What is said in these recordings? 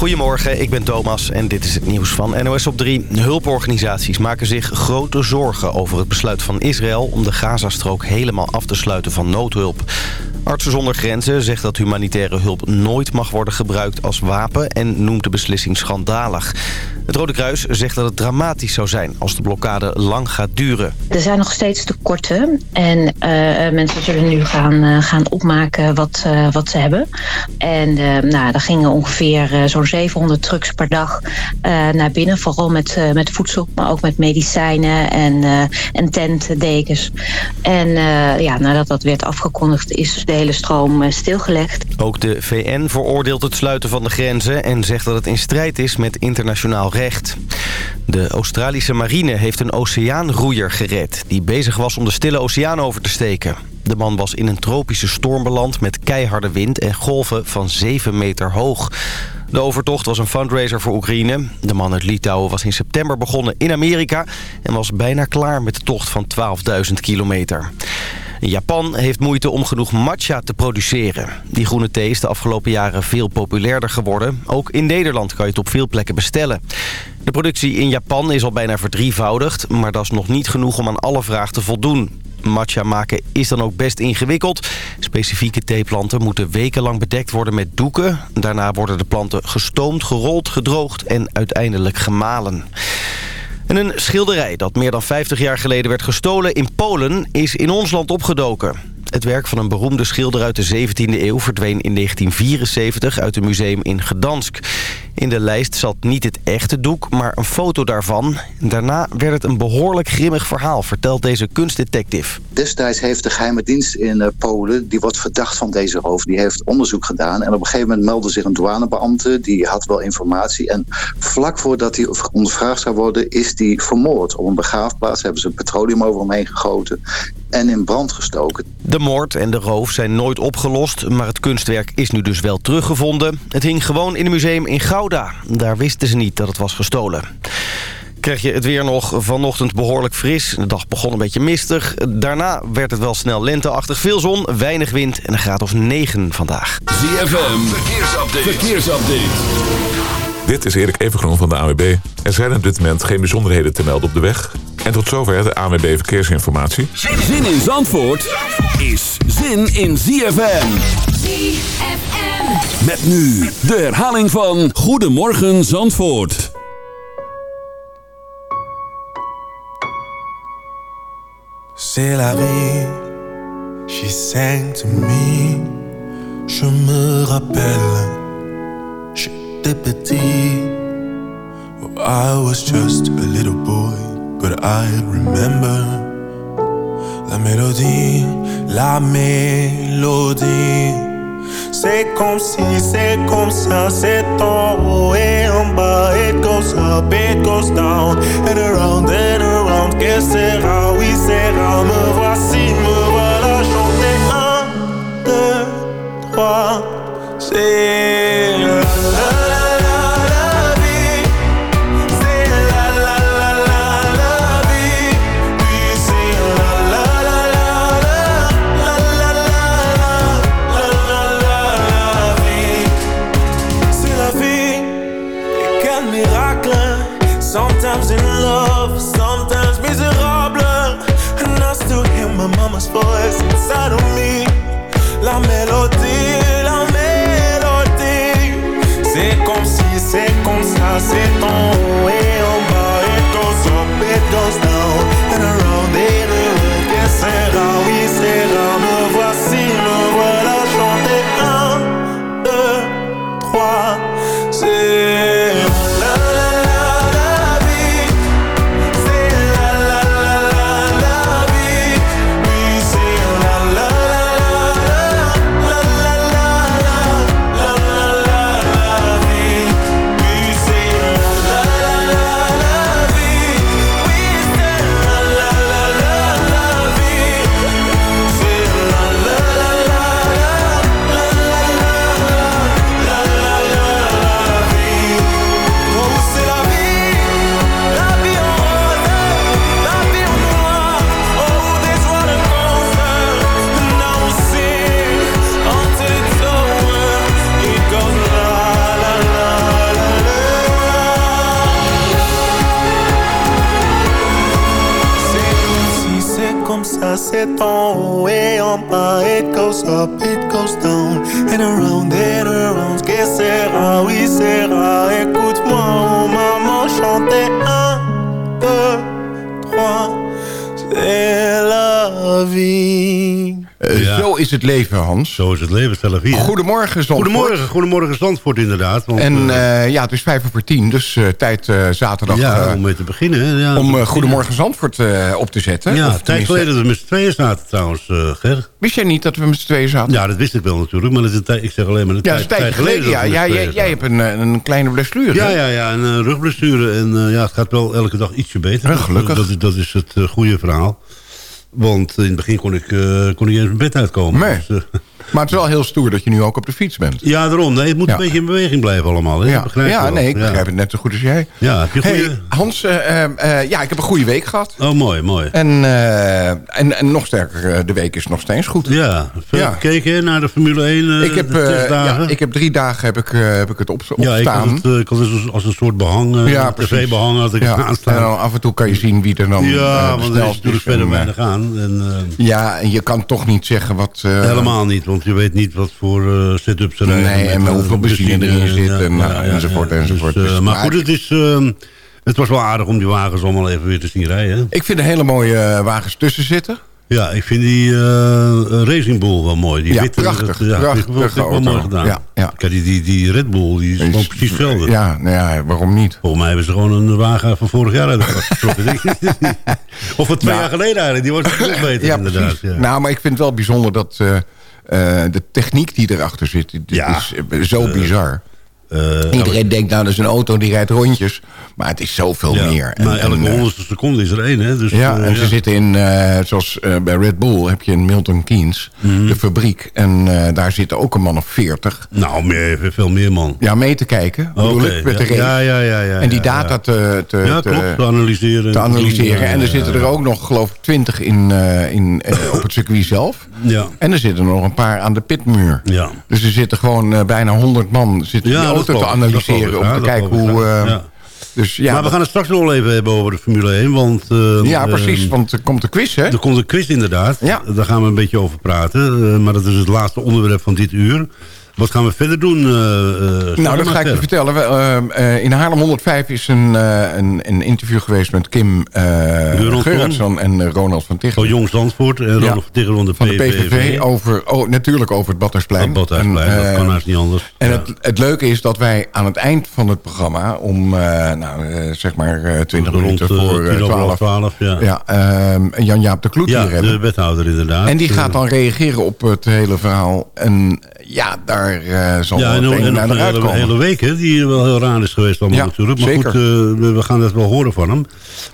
Goedemorgen, ik ben Thomas en dit is het nieuws van NOS op 3. Hulporganisaties maken zich grote zorgen over het besluit van Israël... om de Gazastrook helemaal af te sluiten van noodhulp. Artsen zonder Grenzen zegt dat humanitaire hulp nooit mag worden gebruikt als wapen... en noemt de beslissing schandalig. Het Rode Kruis zegt dat het dramatisch zou zijn als de blokkade lang gaat duren. Er zijn nog steeds tekorten en uh, mensen zullen nu gaan, uh, gaan opmaken wat, uh, wat ze hebben. En nou, er gingen ongeveer zo'n 700 trucks per dag naar binnen. Vooral met, met voedsel, maar ook met medicijnen en, en tentdekens. En ja, nadat dat werd afgekondigd is de hele stroom stilgelegd. Ook de VN veroordeelt het sluiten van de grenzen... en zegt dat het in strijd is met internationaal recht. De Australische marine heeft een oceaanroeier gered... die bezig was om de Stille Oceaan over te steken. De man was in een tropische storm beland met keiharde wind en golven van 7 meter hoog. De overtocht was een fundraiser voor Oekraïne. De man uit Litouwen was in september begonnen in Amerika... en was bijna klaar met de tocht van 12.000 kilometer. Japan heeft moeite om genoeg matcha te produceren. Die groene thee is de afgelopen jaren veel populairder geworden. Ook in Nederland kan je het op veel plekken bestellen. De productie in Japan is al bijna verdrievoudigd... maar dat is nog niet genoeg om aan alle vraag te voldoen. Matcha maken is dan ook best ingewikkeld. Specifieke theeplanten moeten wekenlang bedekt worden met doeken. Daarna worden de planten gestoomd, gerold, gedroogd en uiteindelijk gemalen. En een schilderij dat meer dan 50 jaar geleden werd gestolen in Polen is in ons land opgedoken. Het werk van een beroemde schilder uit de 17e eeuw verdween in 1974 uit een museum in Gdansk. In de lijst zat niet het echte doek, maar een foto daarvan. Daarna werd het een behoorlijk grimmig verhaal, vertelt deze kunstdetective. Destijds heeft de geheime dienst in eh, Polen, die wordt verdacht van deze roof, die heeft onderzoek gedaan. En op een gegeven moment meldde zich een douanebeambte, die had wel informatie. En vlak voordat hij ondervraagd zou worden, is hij vermoord. Op een begraafplaats hebben ze petroleum over hem heen gegoten en in brand gestoken. De moord en de roof zijn nooit opgelost, maar het kunstwerk is nu dus wel teruggevonden. Het hing gewoon in een museum in Gouda. Daar wisten ze niet dat het was gestolen. Krijg je het weer nog vanochtend behoorlijk fris. De dag begon een beetje mistig. Daarna werd het wel snel lenteachtig. Veel zon, weinig wind en een graad of 9 vandaag. ZFM, verkeersupdate. verkeersupdate. Dit is Erik Evengroen van de AWB. Er zijn op dit moment geen bijzonderheden te melden op de weg. En tot zover de AWB Verkeersinformatie. Zin in Zandvoort is zin in ZFM. ZFM. Met nu de herhaling van Goedemorgen Zandvoort. C'est la vie, she sang to me. Je me rappelle, j'étais petit. I was just a little boy, but I remember la mélodie, la mélodie. C'est comme si, c'est comme ça, c'est en haut et en bas. It goes up, it goes down, and around and around. Que sera, oui, sera. Me voici, me voilà chanter. Un, deux, trois, c'est Sometimes in love, sometimes miserable. And I still hear my mama's voice inside of me. La mélodie, la mélodie. C'est comme si, c'est comme ça, c'est en haut et en bas. It goes up, it goes down. And around and around. Que sera, oui, sera. Écoute-moi, oh maman, chanter. Un, deux, trois. C'est la vie. Is het leven, Hans. Zo is het leven, Tel Aviv. Goedemorgen, Zandvoort. Goedemorgen, goedemorgen Zandvoort inderdaad. Want, En eh, eh, ja, het is vijf over tien, dus eh, tijd zaterdag ja, om mee te beginnen. Ja, om Goedemorgen Zandvoort op te zetten. Ja, tijd geleden dat we met z'n tweeën zaten trouwens, Ger. Wist jij niet dat we met z'n tweeën zaten? Ja, dat wist ik wel natuurlijk, maar dat is een tijd, ik zeg alleen maar een Ja, tijd, tijdje geleden. Ja, jij, hebt een, een kleine blessure. Ja, ja, ja, een rugblessure. En ja, het gaat wel elke dag ietsje beter. Gelukkig. Dat, is- dat is het goede verhaal. Want in het begin kon ik, eh, kon ik eens mijn bed uitkomen. Nee. Dus, eh, Maar het is wel heel stoer dat je nu ook op de fiets bent. ja, daarom. Nee, het moet Ja. een beetje in beweging blijven allemaal. Hè? Ja, begrijp ja nee, ik ja. begrijp het net zo goed als jij. Ja, heb je Hey, goede... Hans, eh, eh, eh, ja, ik heb een goede week gehad. Oh, mooi, mooi. En, eh, en, en nog sterker, de week is nog steeds goed. Ja, veel gekeken naar de Formule 1 eh, ik, heb, ja, ik heb drie dagen heb ik, heb ik het op, ja, ik had opstaan. het, ik had het als, als een soort behang, eh, Ja, tv-behang had ik ja, het en aanstaan. dan af en toe kan je zien wie er dan ja, want er is natuurlijk verder weinig aan. En, Ja, en je kan toch niet zeggen wat... Helemaal niet, want je weet niet wat voor eh setups er zijn. Nee, en Met, hoeveel eh, benzine erin zit en, ja, enzovoort, enzovoort. Dus, eh, Dus, maar goed, het, is, ehm, het was wel aardig om die wagens allemaal even weer te zien rijden. hè. Ik vind er hele mooie eh, wagens tussen zitten. Ja, ik vind die eh, Racing Bull wel mooi. Die Ja, witte, prachtig, dat- ja, prachtig wel, ik wel mooi gedaan. Ja, ja. Kijk, die, die, die Red Bull, die is gewoon precies hetzelfde. Ja, nou ja, waarom niet? Volgens mij hebben ze gewoon een wagen van vorig jaar uit de kast getrokken. denk ik. of van twee Nou, jaar geleden eigenlijk. Die was nog beter Ja, inderdaad. Ja. Nou, maar ik vind het wel bijzonder dat eh, eh, de techniek die erachter zit, Ja. is eh, zo bizar. Eh, Iedereen denkt, nou, dat is een auto die rijdt rondjes. Maar het is zoveel ja, meer. En- maar elke eh, honderdste seconde is er één. Hè? Dus, Ja, eh, en ze zitten in, zoals bij Red Bull heb je in Milton Keynes, Mhm. de fabriek. En daar zitten ook een man of veertig. Nou, meer, veel meer man. Ja, mee te kijken, bedoel ik, met de race. ja, ja, ja, ja, en die data te, te, Ja, klopt. Te analyseren. te analyseren. Ja, en er zitten er ook nog, geloof ik, twintig in, in, op het circuit zelf. Ja. En er zitten nog een paar aan de pitmuur. Ja. Dus er zitten gewoon bijna 100 man zitten Ja, auto te analyseren... om te kijken hoe... eh. Dus ja, maar we gaan het straks nog even hebben over de Formule 1. Want, eh, ja, precies, eh, want er komt de quiz, hè? er komt een quiz inderdaad. Ja. Daar gaan we een beetje over praten. maar dat is het laatste onderwerp van dit uur. Wat gaan we verder doen? eh, eh, Nou, dat ga ik je vertellen. We, eh, in Haarlem 105 is een, een, een interview geweest met Kim. Geuransson en Ronald van Tichelen. Oh, Jong Zandvoort en Ronald Ja. van de van de PVV. PVV over, oh, natuurlijk over het Badhuisplein. Het Badhuisplein, En, dat kan haast niet anders. En Ja. het, het leuke is dat wij aan het eind van het programma... om, nou, zeg maar eh, 20 Rond minuten voor eh, tien over half 12... twaalf, ja. Ja, ehm, Jan-Jaap de Kloet Ja, hier hebben. de wethouder inderdaad. En die gaat dan reageren op het hele verhaal. En ja, daar eh, zal Ja, en, het ook- een en en een hele, week, hè, die wel heel raar is geweest allemaal Ja, natuurlijk. Maar zeker. goed, eh, we, we gaan het wel horen van hem.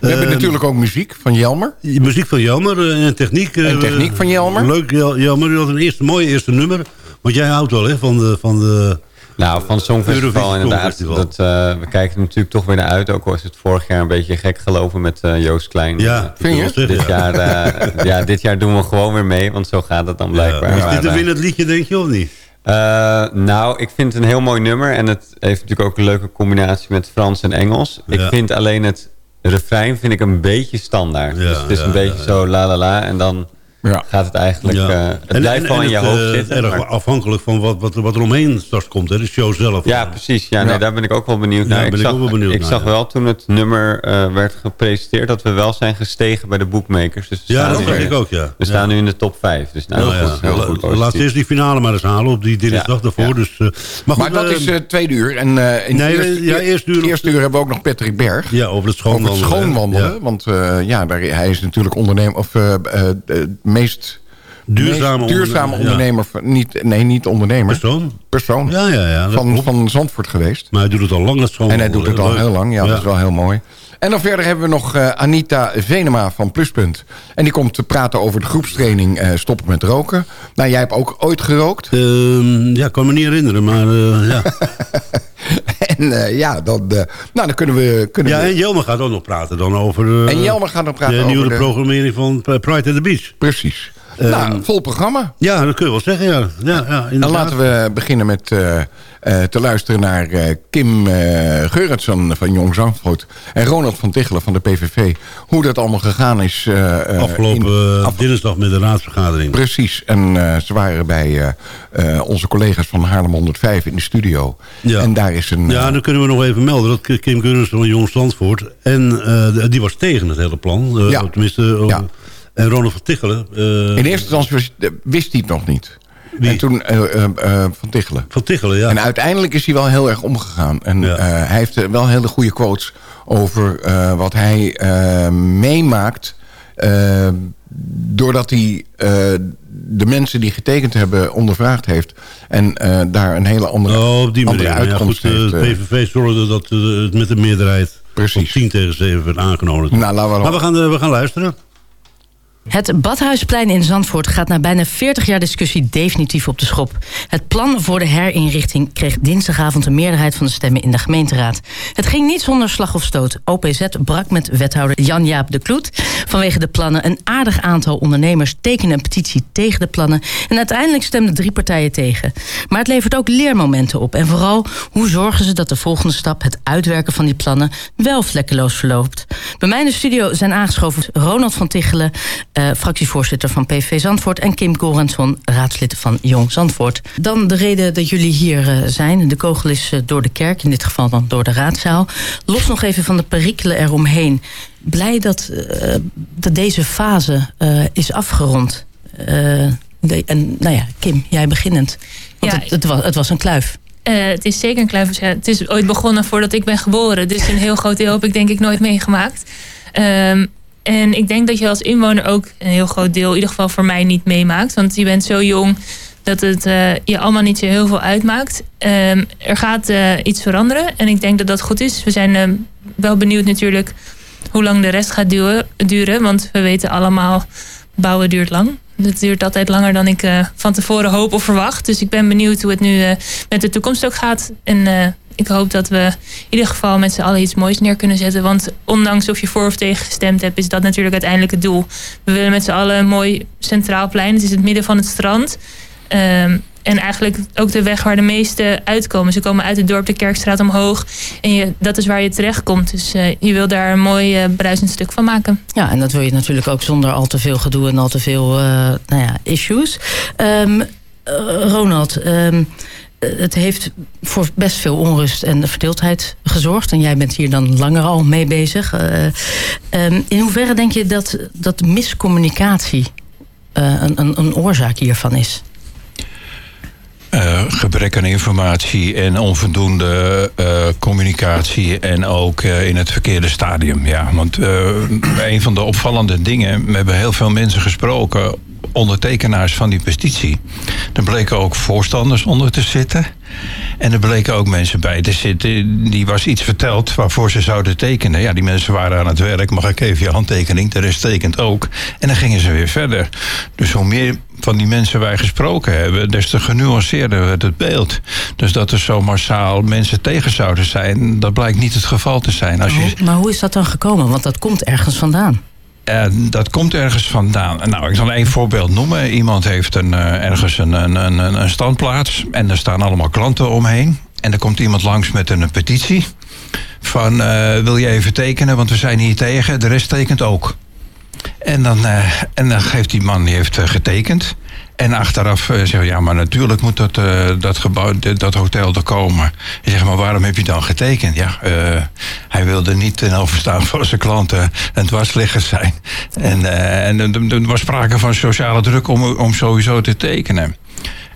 We hebben Eh, natuurlijk ook muziek van Jelmer. Muziek van Jelmer en techniek. eh, En techniek van Jelmer. Leuk, Jel- Jelmer. Je had een eerste, mooi eerste nummer. Want jij houdt wel hè, van de... Van de Nou, van het Songfestival inderdaad. Dat, eh, we kijken er natuurlijk toch weer naar uit. Ook al is het vorig jaar een beetje gek gelopen met Joost Klein. ja, Vind je? dit, ja. jaar, ja, dit jaar doen we gewoon weer mee, want zo gaat het dan blijkbaar. Ja. Is Maar, dit een winnend liedje, denk je, of niet? Eh, nou, ik vind het een heel mooi nummer. En het heeft natuurlijk ook een leuke combinatie met Frans en Engels. Ik vind alleen het refrein vind ik een beetje standaard. Ja, dus het is ja, een beetje zo la la la. En dan Ja. gaat het eigenlijk... Ja. eh, het blijft wel in je hoofd eh, zitten. erg maar- afhankelijk van wat, wat, wat er omheen straks komt, hè, de show zelf. Ja, precies. Ja, Ja. Nee, daar ben ik ook wel benieuwd Ja, naar. ben ik zag, ook wel benieuwd ik naar, zag wel toen het nummer eh, werd gepresenteerd... dat we wel zijn gestegen bij de bookmakers. Dus Ja, dat vind ik ook, ja. We staan nu in de top 5. Dus nou, goed, heel la- goed laat eerst die finale maar eens halen op die dinsdag daarvoor. Dus, eh, maar goed, Maar dat is het tweede uur. En eh, in nee, het eerste, uur hebben we ook nog Patrick Berg. ja, over het over het schoonwandelen. schoonwandelen. Want eh, ja, daar, hij is natuurlijk ondernemer... of eh, eh, de meest Duurzame meest duurzame ondernemer, ja. Niet, nee, niet ondernemer. Persoon? Persoon. Ja, ja, ja. van, klopt. van Zandvoort geweest. Maar hij doet het al lang, dat schoon. En hij doet het al heel lang. Ja, dat is wel heel mooi. En dan verder hebben we nog eh, Anita Venema van Pluspunt. En die komt te praten over de groepstraining eh, Stoppen met roken. Nou, jij hebt ook ooit gerookt. Ehm, ja, ik kan me niet herinneren, maar eh, ja. en ja, dan, nou, dan kunnen we... Kunnen ja. En Jelmer gaat ook nog praten dan over... en Jelmer gaat dan praten de over nieuwe de... programmering van Pride at the Beach. Precies. Nou, vol programma. Ja, dat kun je wel zeggen, ja. ja, ja Dan laten we beginnen met uh, uh, te luisteren naar uh, Kim Geurtsen van Jong Zandvoort... en Ronald van Tichelen van de PVV. Hoe dat allemaal gegaan is. Afgelopen in, af... dinsdag met de raadsvergadering. Precies. En ze waren bij onze collega's van Haarlem 105 in de studio. Ja. En daar is een... Ja, dan kunnen we nog even melden dat Kim Geurtsen van Jong Zandvoort... en die was tegen het hele plan. ja. Tenminste... ja. En Ronald van Tichelen... In eerste instantie wist hij het nog niet. Wie? En toen uh, uh, uh, Van Tichelen. Van Tichelen, ja. En uiteindelijk is hij wel heel erg omgegaan. En Ja. hij heeft wel hele goede quotes over wat hij meemaakt... doordat hij de mensen die getekend hebben ondervraagd heeft... en daar een hele andere, Oh, op die andere manier. Ja, goed, eh, heeft. eh. PVV zorgde dat eh, het met de meerderheid Precies. op 10 tegen 7 werd aangenomen. nou, laten we Maar we gaan, eh, we gaan luisteren. Het Badhuisplein in Zandvoort gaat na bijna 40 jaar discussie definitief op de schop. Het plan voor de herinrichting kreeg dinsdagavond een meerderheid van de stemmen in de gemeenteraad. Het ging niet zonder slag of stoot. OPZ brak met wethouder Jan-Jaap de Kloet. Vanwege de plannen een aardig aantal ondernemers tekenen een petitie tegen de plannen. En uiteindelijk stemden drie partijen tegen. Maar het levert ook leermomenten op. En vooral, hoe zorgen ze dat de volgende stap, het uitwerken van die plannen, wel vlekkeloos verloopt. Bij mij in de studio zijn aangeschoven Ronald van Tichelen, eh, fractievoorzitter van PV Zandvoort... en Kim Goransson, raadslid van Jong Zandvoort. Dan de reden dat jullie hier eh, zijn. De kogel is eh, door de kerk, in dit geval dan door de raadzaal. Los nog even van de perikelen eromheen. Blij dat, dat deze fase is afgerond. De- en nou ja, Kim, jij beginnend. Want Ja, het, het, was, het was een kluif. Het is zeker een kluif. Het is ooit begonnen voordat ik ben geboren. Dus een heel groot deel heb ik denk ik nooit meegemaakt. Ehm, en ik denk dat je als inwoner ook een heel groot deel, in ieder geval voor mij, niet meemaakt. Want je bent zo jong dat het eh, je allemaal niet zo heel veel uitmaakt. Ehm, er gaat eh, iets veranderen en ik denk dat dat goed is. We zijn ehm, wel benieuwd natuurlijk hoe lang de rest gaat duren. want we weten allemaal, bouwen duurt lang. Het duurt altijd langer dan ik eh, van tevoren hoop of verwacht. Dus ik ben benieuwd hoe het nu eh, met de toekomst ook gaat. En eh, ik hoop dat we in ieder geval met z'n allen iets moois neer kunnen zetten. Want ondanks of je voor of tegen gestemd hebt, is dat natuurlijk uiteindelijk het doel. We willen met z'n allen een mooi centraal plein. Het is het midden van het strand. Ehm, en eigenlijk ook de weg waar de meeste uitkomen. Ze komen uit het dorp de Kerkstraat omhoog. En je, dat is waar je terechtkomt. Dus eh, je wil daar een mooi eh, bruisend stuk van maken. Ja, en dat wil je natuurlijk ook zonder al te veel gedoe en al te veel eh, nou ja, issues. Ehm, eh, Ronald, ehm, eh, het heeft voor best veel onrust en verdeeldheid gezorgd. En jij bent hier dan langer al mee bezig. Eh, ehm, in hoeverre denk je dat, dat miscommunicatie eh, een, een, een oorzaak hiervan is? Eh, gebrek aan informatie en onvoldoende eh, communicatie en ook eh, in het verkeerde stadium. Ja, want eh, een van de opvallende dingen, we hebben heel veel mensen gesproken, ondertekenaars van die petitie. Er bleken ook voorstanders onder te zitten. En er bleken ook mensen bij te zitten. Die was iets verteld waarvoor ze zouden tekenen. Ja, die mensen waren aan het werk. Mag ik even je handtekening? De rest tekent ook. En dan gingen ze weer verder. Dus hoe meer van die mensen wij gesproken hebben... des te genuanceerder werd het beeld. Dus dat er zo massaal mensen tegen zouden zijn... dat blijkt niet het geval te zijn. Als Maar hoe is dat dan gekomen? Want dat komt ergens vandaan. Dat komt ergens vandaan. Nou, ik zal één voorbeeld noemen. Iemand heeft een, eh, ergens een, een, een, standplaats. En er staan allemaal klanten omheen. En er komt iemand langs met een petitie. Van, eh, wil je even tekenen? Want we zijn hier tegen. De rest tekent ook. En dan, eh, en dan geeft die man, die heeft getekend. En achteraf uh, zegt ja, maar natuurlijk moet dat, uh, dat, gebouw, dat hotel er komen. Je zegt, maar waarom heb je dan getekend? Ja, uh, hij wilde niet ten overstaan van zijn klanten een dwarsligger zijn. En, en er was sprake van sociale druk om, om sowieso te tekenen.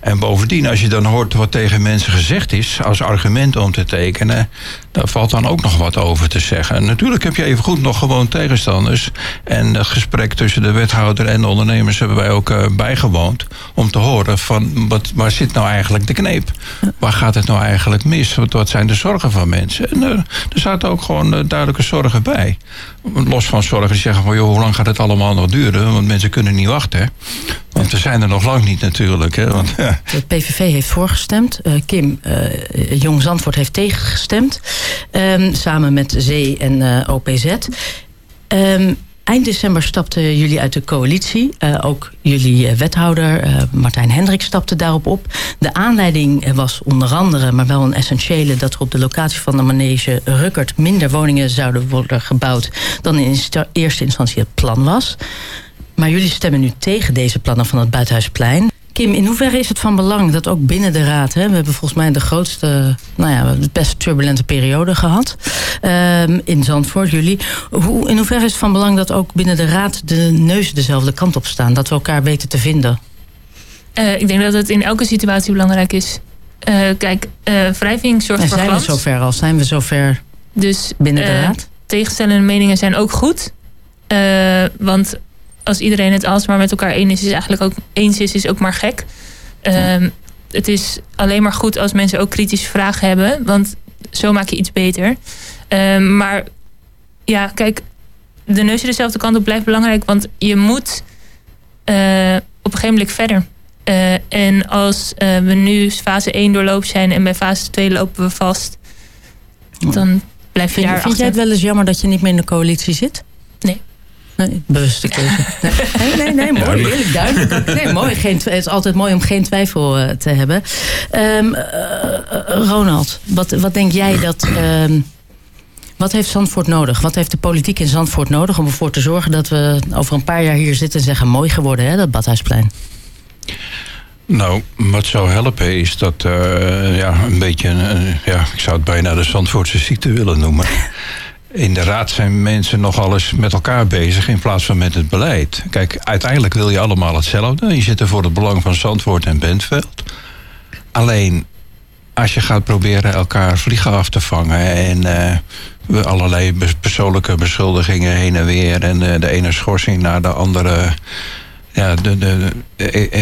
En bovendien, als je dan hoort wat tegen mensen gezegd is... als argument om te tekenen... daar valt dan ook nog wat over te zeggen. En natuurlijk heb je even goed nog gewoon tegenstanders. En het gesprek tussen de wethouder en de ondernemers... hebben wij ook uh, bijgewoond. Om te horen van, wat, waar zit nou eigenlijk de kneep? Waar gaat het nou eigenlijk mis? Wat, zijn de zorgen van mensen? En uh, er zaten ook gewoon uh, duidelijke zorgen bij. Los van zorgen die zeggen van... joh, hoe lang gaat het allemaal nog duren? Want mensen kunnen niet wachten. Hè? Want we zijn er nog lang niet natuurlijk. Hè? Want. De PVV heeft voorgestemd. Uh, Kim uh, Jong Zandvoort heeft tegengestemd. Um, samen met Zee en uh, OPZ. Um, eind december stapten jullie uit de coalitie. Uh, ook jullie uh, wethouder uh, Martijn Hendrik stapte daarop op. De aanleiding was onder andere, maar wel een essentiële... dat er op de locatie van de manege Rukkert... minder woningen zouden worden gebouwd... dan in eerste instantie het plan was. Maar jullie stemmen nu tegen deze plannen van het Buitenhuisplein. Kim, in hoeverre is het van belang dat ook binnen de Raad... Hè, we hebben volgens mij de grootste, nou ja, de best turbulente periode gehad... Um, in Zandvoort, jullie. Hoe, in hoeverre is het van belang dat ook binnen de Raad... de neuzen dezelfde kant op staan, dat we elkaar weten te vinden? Uh, ik denk dat het in elke situatie belangrijk is. Uh, kijk, uh, wrijving zorgt en voor zijn glans. we zover al? Zijn we zover dus, binnen de Raad? Tegenstellende meningen zijn ook goed. want als iedereen het alsmaar met elkaar eens is, is eigenlijk ook eens is, is ook maar gek. Um, het is alleen maar goed als mensen ook kritische vragen hebben, want zo maak je iets beter. Um, maar ja, kijk, de neus dezelfde kant op blijft belangrijk, want je moet uh, op een gegeven moment verder. Uh, en als uh, we nu fase 1 doorloop zijn en bij fase 2 lopen we vast, dan blijf je vind, daar Vind jij het wel eens jammer dat je niet meer in de coalitie zit? Nee. Nee, bewuste keuze. Nee, nee, nee, mooi. Eerlijk, duidelijk. Nee, mooi. Geen, het is altijd mooi om geen twijfel uh, te hebben. Um, uh, Ronald, wat, wat denk jij dat... Um, wat heeft Zandvoort nodig? Wat heeft de politiek in Zandvoort nodig om ervoor te zorgen dat we over een paar jaar hier zitten en zeggen mooi geworden, hè, dat Badhuisplein? Nou, wat zou helpen is dat uh, ja, een beetje, uh, ja, ik zou het bijna de Zandvoortse ziekte willen noemen. In de raad zijn mensen nogal eens met elkaar bezig in plaats van met het beleid. Kijk, uiteindelijk wil je allemaal hetzelfde. Je zit er voor het belang van Zandvoort en Bentveld. Alleen, als je gaat proberen elkaar vliegen af te vangen... en uh, allerlei persoonlijke beschuldigingen heen en weer... en uh, de ene schorsing naar de andere... Ja, de, de,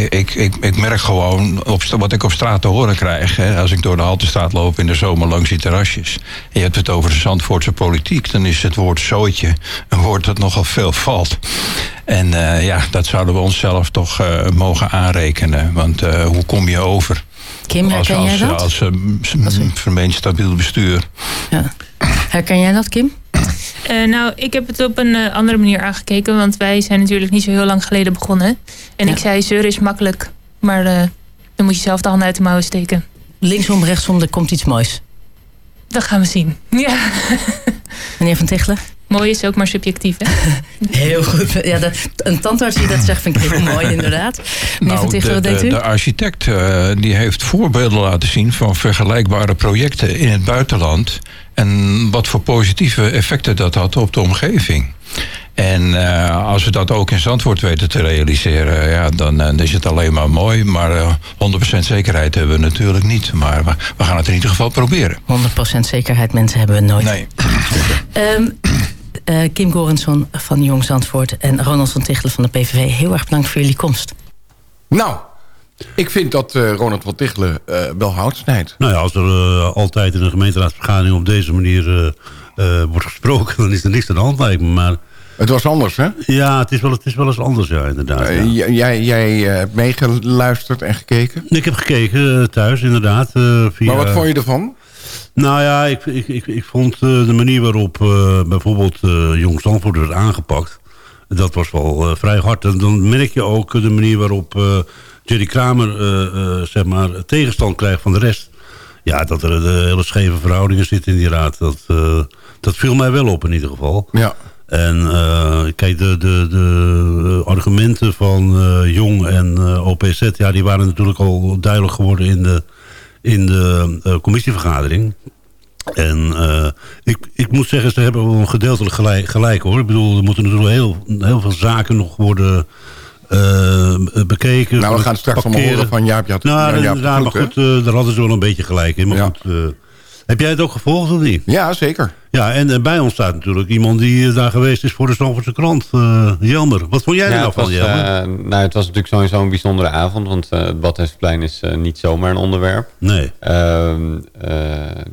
ik, ik, ik merk gewoon op, wat ik op straat te horen krijg. Hè, als ik door de Haltestraat loop in de zomer langs die terrasjes. En je hebt het over de Zandvoortse politiek. Dan is het woord zooitje een woord dat nogal veel valt. En uh, ja, dat zouden we onszelf toch uh, mogen aanrekenen. Want uh, hoe kom je over? Kim, herken als, jij dat? Als, als, als vermeend stabiel bestuur. Ja. Herken jij dat, Kim? Uh, nou, ik heb het op een uh, andere manier aangekeken. Want wij zijn natuurlijk niet zo heel lang geleden begonnen. En ja. ik zei, zeuren is makkelijk. Maar uh, dan moet je zelf de handen uit de mouwen steken. Linksom, rechtsom, er komt iets moois. Dat gaan we zien. Ja. Meneer Van Tichelen? Mooi is ook maar subjectief, hè? Heel goed. Ja, de, een tandarts die dat zegt vind ik heel mooi, inderdaad. Meneer nou, de, denkt de, u? de architect uh, die heeft voorbeelden laten zien... van vergelijkbare projecten in het buitenland... en wat voor positieve effecten dat had op de omgeving. En uh, als we dat ook in Zandvoort weten te realiseren... Ja, dan, uh, is het alleen maar mooi. Maar uh, 100% zekerheid hebben we natuurlijk niet. Maar we, we, gaan het in ieder geval proberen. 100% zekerheid mensen hebben we nooit. Nee. um, Uh, Kim Gorenson van Jong Zandvoort en Ronald van Tichelen van de PVV. Heel erg bedankt voor jullie komst. Nou, ik vind dat uh, Ronald van Tichelen uh, wel hout snijdt. Nou ja, als er uh, altijd in een gemeenteraadsvergadering op deze manier wordt gesproken... dan is er niks aan de hand, lijkt me. Maar het was anders, hè? Ja, het is wel, het is wel eens anders, ja, inderdaad. Ja. jij jij hebt meegeluisterd en gekeken? Ik heb gekeken thuis, inderdaad. via... Maar wat vond je ervan? Nou ja, ik, ik, ik, ik vond uh, de manier waarop uh, bijvoorbeeld uh, Jong Stanford werd aangepakt... dat was wel vrij hard. En dan merk je ook de manier waarop Jerry Kramer zeg maar, tegenstand krijgt van de rest. Ja, dat er de hele scheve verhoudingen zitten in die raad. Dat, dat viel mij wel op in ieder geval. Ja. En kijk, de, de, de argumenten van Jong en OPZ... Ja, die waren natuurlijk al duidelijk geworden in de in de uh, commissievergadering. En uh, ik, ik moet zeggen, ze hebben wel een gedeeltelijk gelijk, gelijk hoor. Ik bedoel, er moeten natuurlijk heel, heel veel zaken nog worden uh, bekeken. Nou, we gaan straks allemaal horen van Jaap. Jaap nou, ja, Jaap ja, maar goed, daar hadden ze wel een beetje gelijk in. Maar ja. goed, heb jij het ook gevolgd of niet? Ja, zeker. Ja, en, en bij ons staat natuurlijk iemand die daar geweest is voor de Stamfordse krant. Uh, Jelmer, wat vond jij ja, er nou van, was, Jelmer? Uh, nou, het was natuurlijk sowieso een bijzondere avond. Want uh, het Badhuisplein is niet zomaar een onderwerp. Nee. Ehm,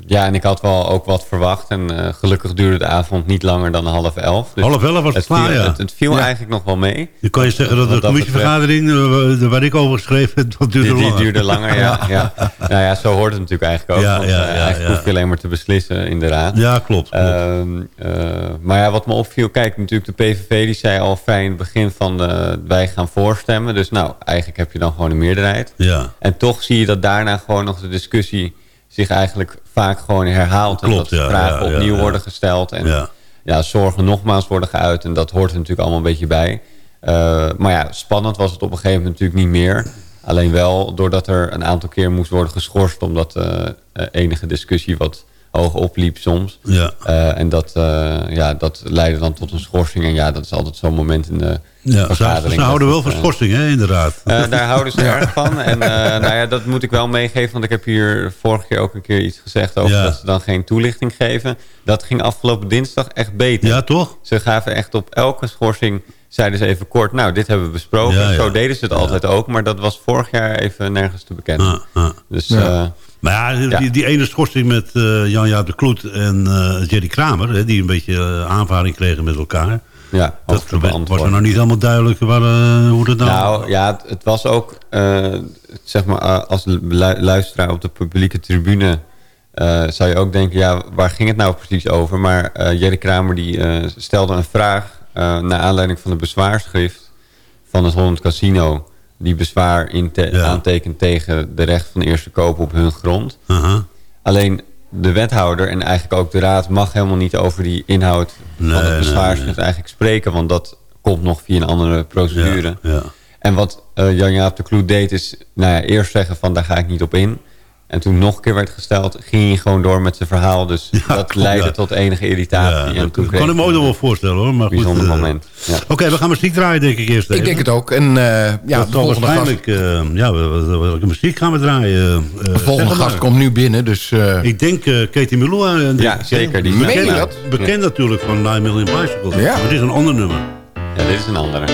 ja, en ik had wel ook wat verwacht. En gelukkig duurde de avond niet langer dan half elf. Dus half elf was het klaar, viel, ja. Het, het viel ja. eigenlijk nog wel mee. Je kan je zeggen dat de commissievergadering, waar ik over geschreven heb, dat duurde die, die langer. duurde langer, ja. ja. nou ja, zo hoort het natuurlijk eigenlijk ook. Ja, want, ja, ja, eigenlijk hoef je alleen maar te beslissen in de raad. Ja, klopt. Klopt. klopt. Ehm, eh, maar ja, wat me opviel, kijk, natuurlijk de PVV die zei al fijn in het begin van de, wij gaan voorstemmen. Dus nou, eigenlijk heb je dan gewoon een meerderheid. Ja. En toch zie je dat daarna gewoon nog de discussie zich eigenlijk vaak gewoon herhaalt. en Klopt, dat ja, vragen ja, opnieuw worden gesteld. En Ja. zorgen nogmaals worden geuit. En dat hoort er natuurlijk allemaal een beetje bij. Eh, maar ja, spannend was het op een gegeven moment natuurlijk niet meer. Alleen wel doordat er een aantal keer moest worden geschorst... omdat eh, eh, enige discussie wat hoog opliep soms. Ja. Eh, en dat, eh, ja, dat leidde dan tot een schorsing. En ja, dat is altijd zo'n moment in de Ja, vergadering. ze houden wel van eh, schorsing, hè, inderdaad. daar houden ze erg van. En nou ja, dat moet ik wel meegeven. Want ik heb hier vorige keer ook een keer iets gezegd over Ja. dat ze dan geen toelichting geven. Dat ging afgelopen dinsdag echt beter. Ja, toch? Ze gaven echt op elke schorsing, zeiden ze even kort, nou, dit hebben we besproken. Ja, ja. Zo deden ze het altijd ook. Maar dat was vorig jaar even nergens te bekennen. Dus Ja. eh, Maar ja, die, Ja. die, die ene schorsing met eh Jan-Jaap de Kloet en eh, Jerry Kramer... Hè, die een beetje aanvaring kregen met elkaar... ja, Dat was er nou niet helemaal duidelijk waar, eh, hoe dat nou... Nou ja, het, het was ook, eh, zeg maar, als lu- luisteraar op de publieke tribune... eh, zou je ook denken, ja, waar ging het nou precies over? Maar eh Jerry Kramer die eh, stelde een vraag naar aanleiding van de bezwaarschrift van het Holland Casino... die bezwaar in Ja. aantekent tegen de recht van eerste koop op hun grond. Aha. Alleen de wethouder en eigenlijk ook de raad mag helemaal niet over die inhoud Nee, van het bezwaarschrift nee. eigenlijk spreken. Want dat komt nog via een andere procedure. Ja, ja. En wat eh Jan-Jaap de Kloet deed is nou ja, eerst zeggen van daar ga ik niet op in. En toen nog een keer werd gesteld, ging hij gewoon door met zijn verhaal. Dus dat klopt, leidde ja. tot enige irritatie. Ja, en dat toen kan ik me ook nog wel voorstellen hoor. Maar goed, bijzonder eh, moment. Ja. Oké, we gaan muziek draaien denk ik eerst Ik denk het ook. En eh, ja, de volgende gast, waarschijnlijk, eh, ja, welke muziek gaan we draaien? Eh, de volgende gast komt nu binnen, dus... eh, Ik denk eh, Katie Melua. Ja, zeker, die is Meen je bekend, dat? bekend natuurlijk van 9 Million Bicycles. Ja. Maar het is een ander nummer. ja, dit is een andere.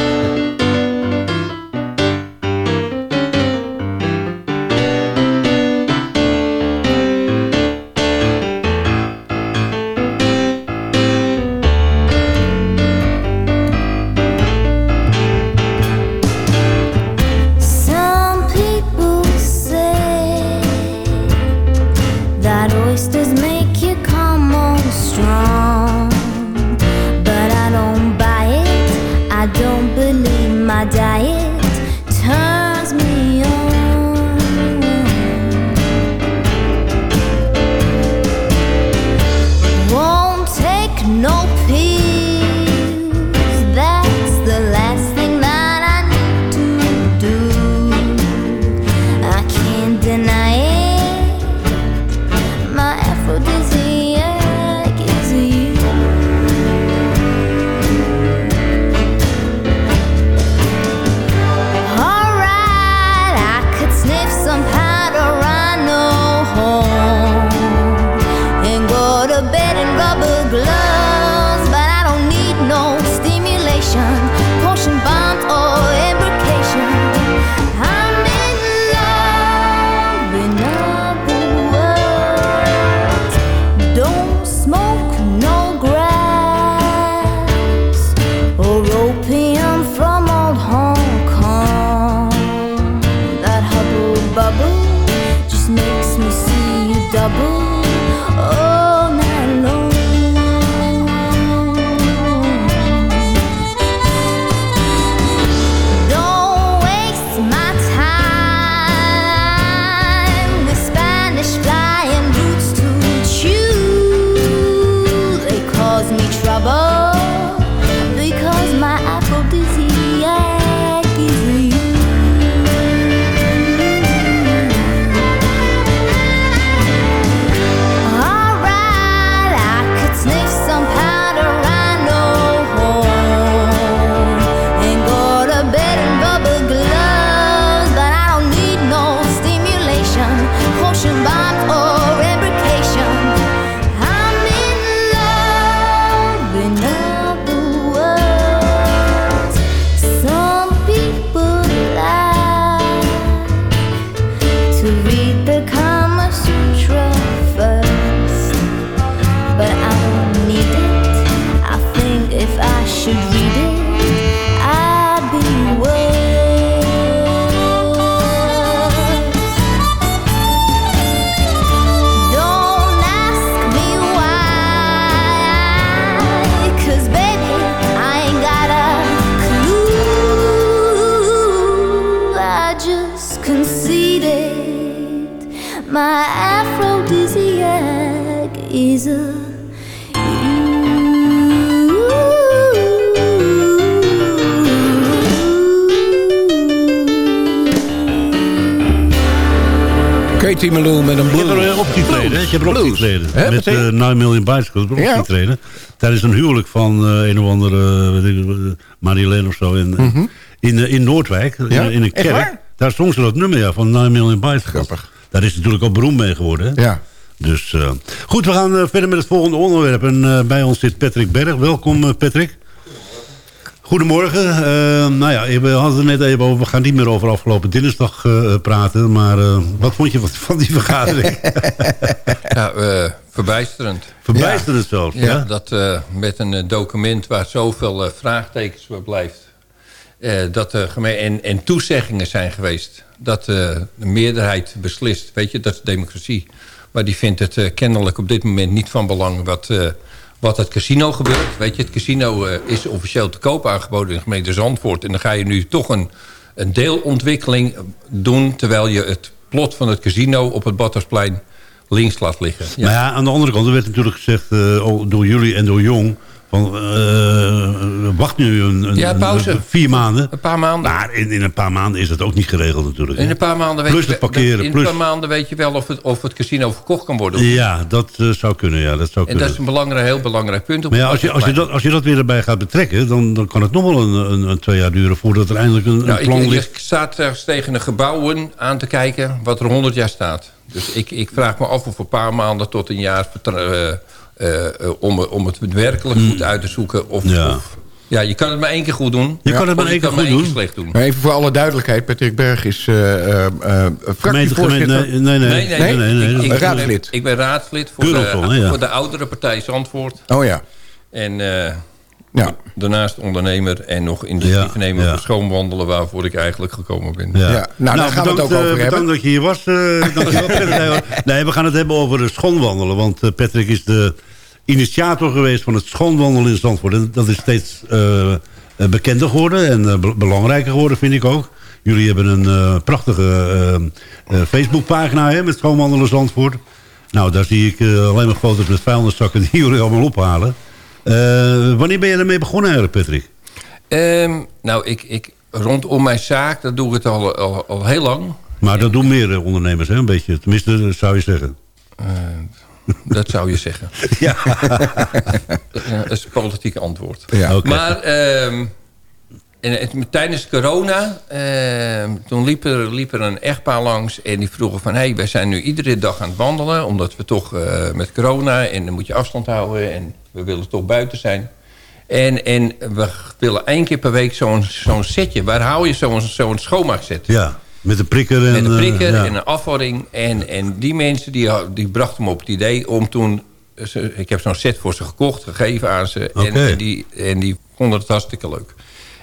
Blues. Met meteen? eh 9 Million Bicycles. Ja. opgetreden. Tijdens een huwelijk van eh, een of andere uh, eh, Marilene of zo. In, Mhm. in, in Noordwijk. in- een kerk. Daar zong ze dat nummer ja, van 9 Million Bicycles. Grappig. Daar is natuurlijk ook beroemd mee geworden. Hè? Ja. Dus goed, we gaan verder met het volgende onderwerp. En bij ons zit Patrick Berg. Welkom Patrick. Goedemorgen. Eh, nou ja, we hadden het net even over. We gaan niet meer over afgelopen dinsdag eh, praten. Maar eh, wat vond je van, die vergadering? Ja, eh, verbijsterend. Verbijsterend zelfs, ja? Dat eh, met een document waar zoveel vraagtekens bij blijft... eh, dat er en, en toezeggingen zijn geweest... dat eh, de meerderheid beslist. Weet je, dat is democratie. Maar die vindt het kennelijk op dit moment niet van belang... wat, eh, wat het casino gebeurt. Weet je, het casino eh, is officieel te koop aangeboden in de gemeente Zandvoort. En dan ga je nu toch een, een deelontwikkeling doen... terwijl je het plot van het casino op het Badhuisplein links laat liggen. Maar ja, aan de andere kant, er werd natuurlijk gezegd eh, oh, door jullie en door Jong... van eh, wacht nu een, een, Ja, pauze. een- vier maanden. Een paar maanden. Maar in, in een paar maanden is dat ook niet geregeld natuurlijk. In een paar maanden weet plus je, het parkeren, in een paar maanden weet je wel of het, of het casino verkocht kan worden. Ja, dat eh, zou kunnen, ja, dat zou en kunnen. dat is een belangrijk, heel belangrijk punt. Op Maar ja, als je, als, je dat, als je dat weer erbij gaat betrekken... dan, dan kan het nog wel een, een, een twee jaar duren... voordat er eindelijk een, Nou, plan ik, ligt. ik sta tegen een gebouwen aan te kijken wat er 100 jaar staat. Dus ik, ik vraag me af of een paar maanden tot een jaar... eh, om, om het werkelijk goed uit te zoeken. Of, Hmm. Ja. of- ja, je kan het maar één keer goed doen. Je kan het maar één keer goed doen. slecht doen. Maar even voor alle duidelijkheid, Patrick Berg is eh eh, eh, Gemeente, fractievoorzitter. gemeente, nee, nee, nee. nee, nee, nee, ik, raadslid. Ik ben raadslid voor, de, ja. voor de oudere partij Zandvoort. Oh ja. En eh, Ja. daarnaast ondernemer en nog initiatief Ja, nemen ja. voor schoonwandelen... waarvoor ik eigenlijk gekomen ben. Ja. Ja, nou, daar gaan we het ook over eh, hebben. Bedankt dat je hier was. eh. Nee. Nee, we gaan het hebben over het schoonwandelen. Want eh, Patrick is de initiator geweest van het schoonwandelen in Zandvoort. En dat is steeds eh, bekender geworden en eh, be- belangrijker geworden, vind ik ook. Jullie hebben een eh, prachtige Facebookpagina hè, met schoonwandelen Zandvoort. Nou, daar zie ik alleen maar foto's met vuilniszakken die jullie allemaal ophalen. Wanneer ben je ermee begonnen eigenlijk, Patrick? Ehm, nou, ik, ik, rondom mijn zaak, dat doe ik het al, al, al heel lang. Maar dat doen meer ondernemers, hè, een beetje. Tenminste, zou je zeggen. Dat zou je zeggen. Ja. dat is een politiek antwoord. Ja. Maar ehm, en het, tijdens corona, ehm, toen liep er, liep er een echtpaar langs... en die vroegen van, hé, hey, wij zijn nu iedere dag aan het wandelen... omdat we toch eh, met corona en dan moet je afstand houden... en we willen toch buiten zijn. En, en we willen één keer per week zo'n zo'n setje. Waar hou je zo'n zo'n schoonmaakset? Ja, met een prikker en... Met een prikker eh, ja. en een. En, en die mensen die, die brachten me op het idee om toen... ze- Ik heb zo'n set voor ze gekocht, gegeven aan ze. En, die, en die vonden het hartstikke leuk.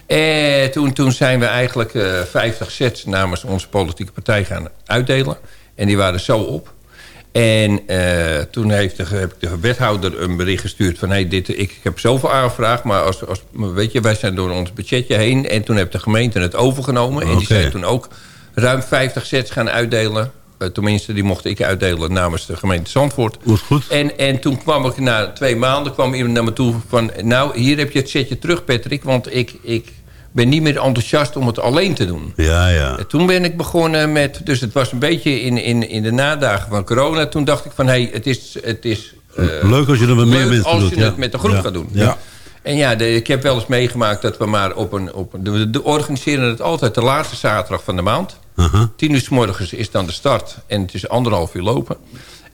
En toen, toen zijn we eigenlijk eh 50 sets namens onze politieke partij gaan uitdelen. En die waren zo op. En eh, toen heeft de, heb ik de wethouder een bericht gestuurd van... Hey, dit, ik heb zoveel aangevraagd, maar als, als, weet je, wij zijn door ons budgetje heen... en toen heeft de gemeente het overgenomen. En die zijn toen ook ruim 50 sets gaan uitdelen. Eh, tenminste, die mocht ik uitdelen namens de gemeente Zandvoort. Goed, goed. En, en toen kwam ik na twee maanden kwam iemand naar me toe van... nou, hier heb je het setje terug, Patrick, want ik, ik ben niet meer enthousiast om het alleen te doen. Ja, ja. En toen ben ik begonnen met... Dus het was een beetje in, in, in de nadagen van corona. Toen dacht ik van, hé, hey, het is... Het is eh, Leuk als je er met meer mensen als doet. je ja. het met de groep Ja. gaat doen. Ja. En ja, de- ik heb wel eens meegemaakt dat we maar op een... Op de organiseren het altijd de laatste zaterdag van de maand. Aha. Tien uur s morgens is dan de start. En het is anderhalf uur lopen.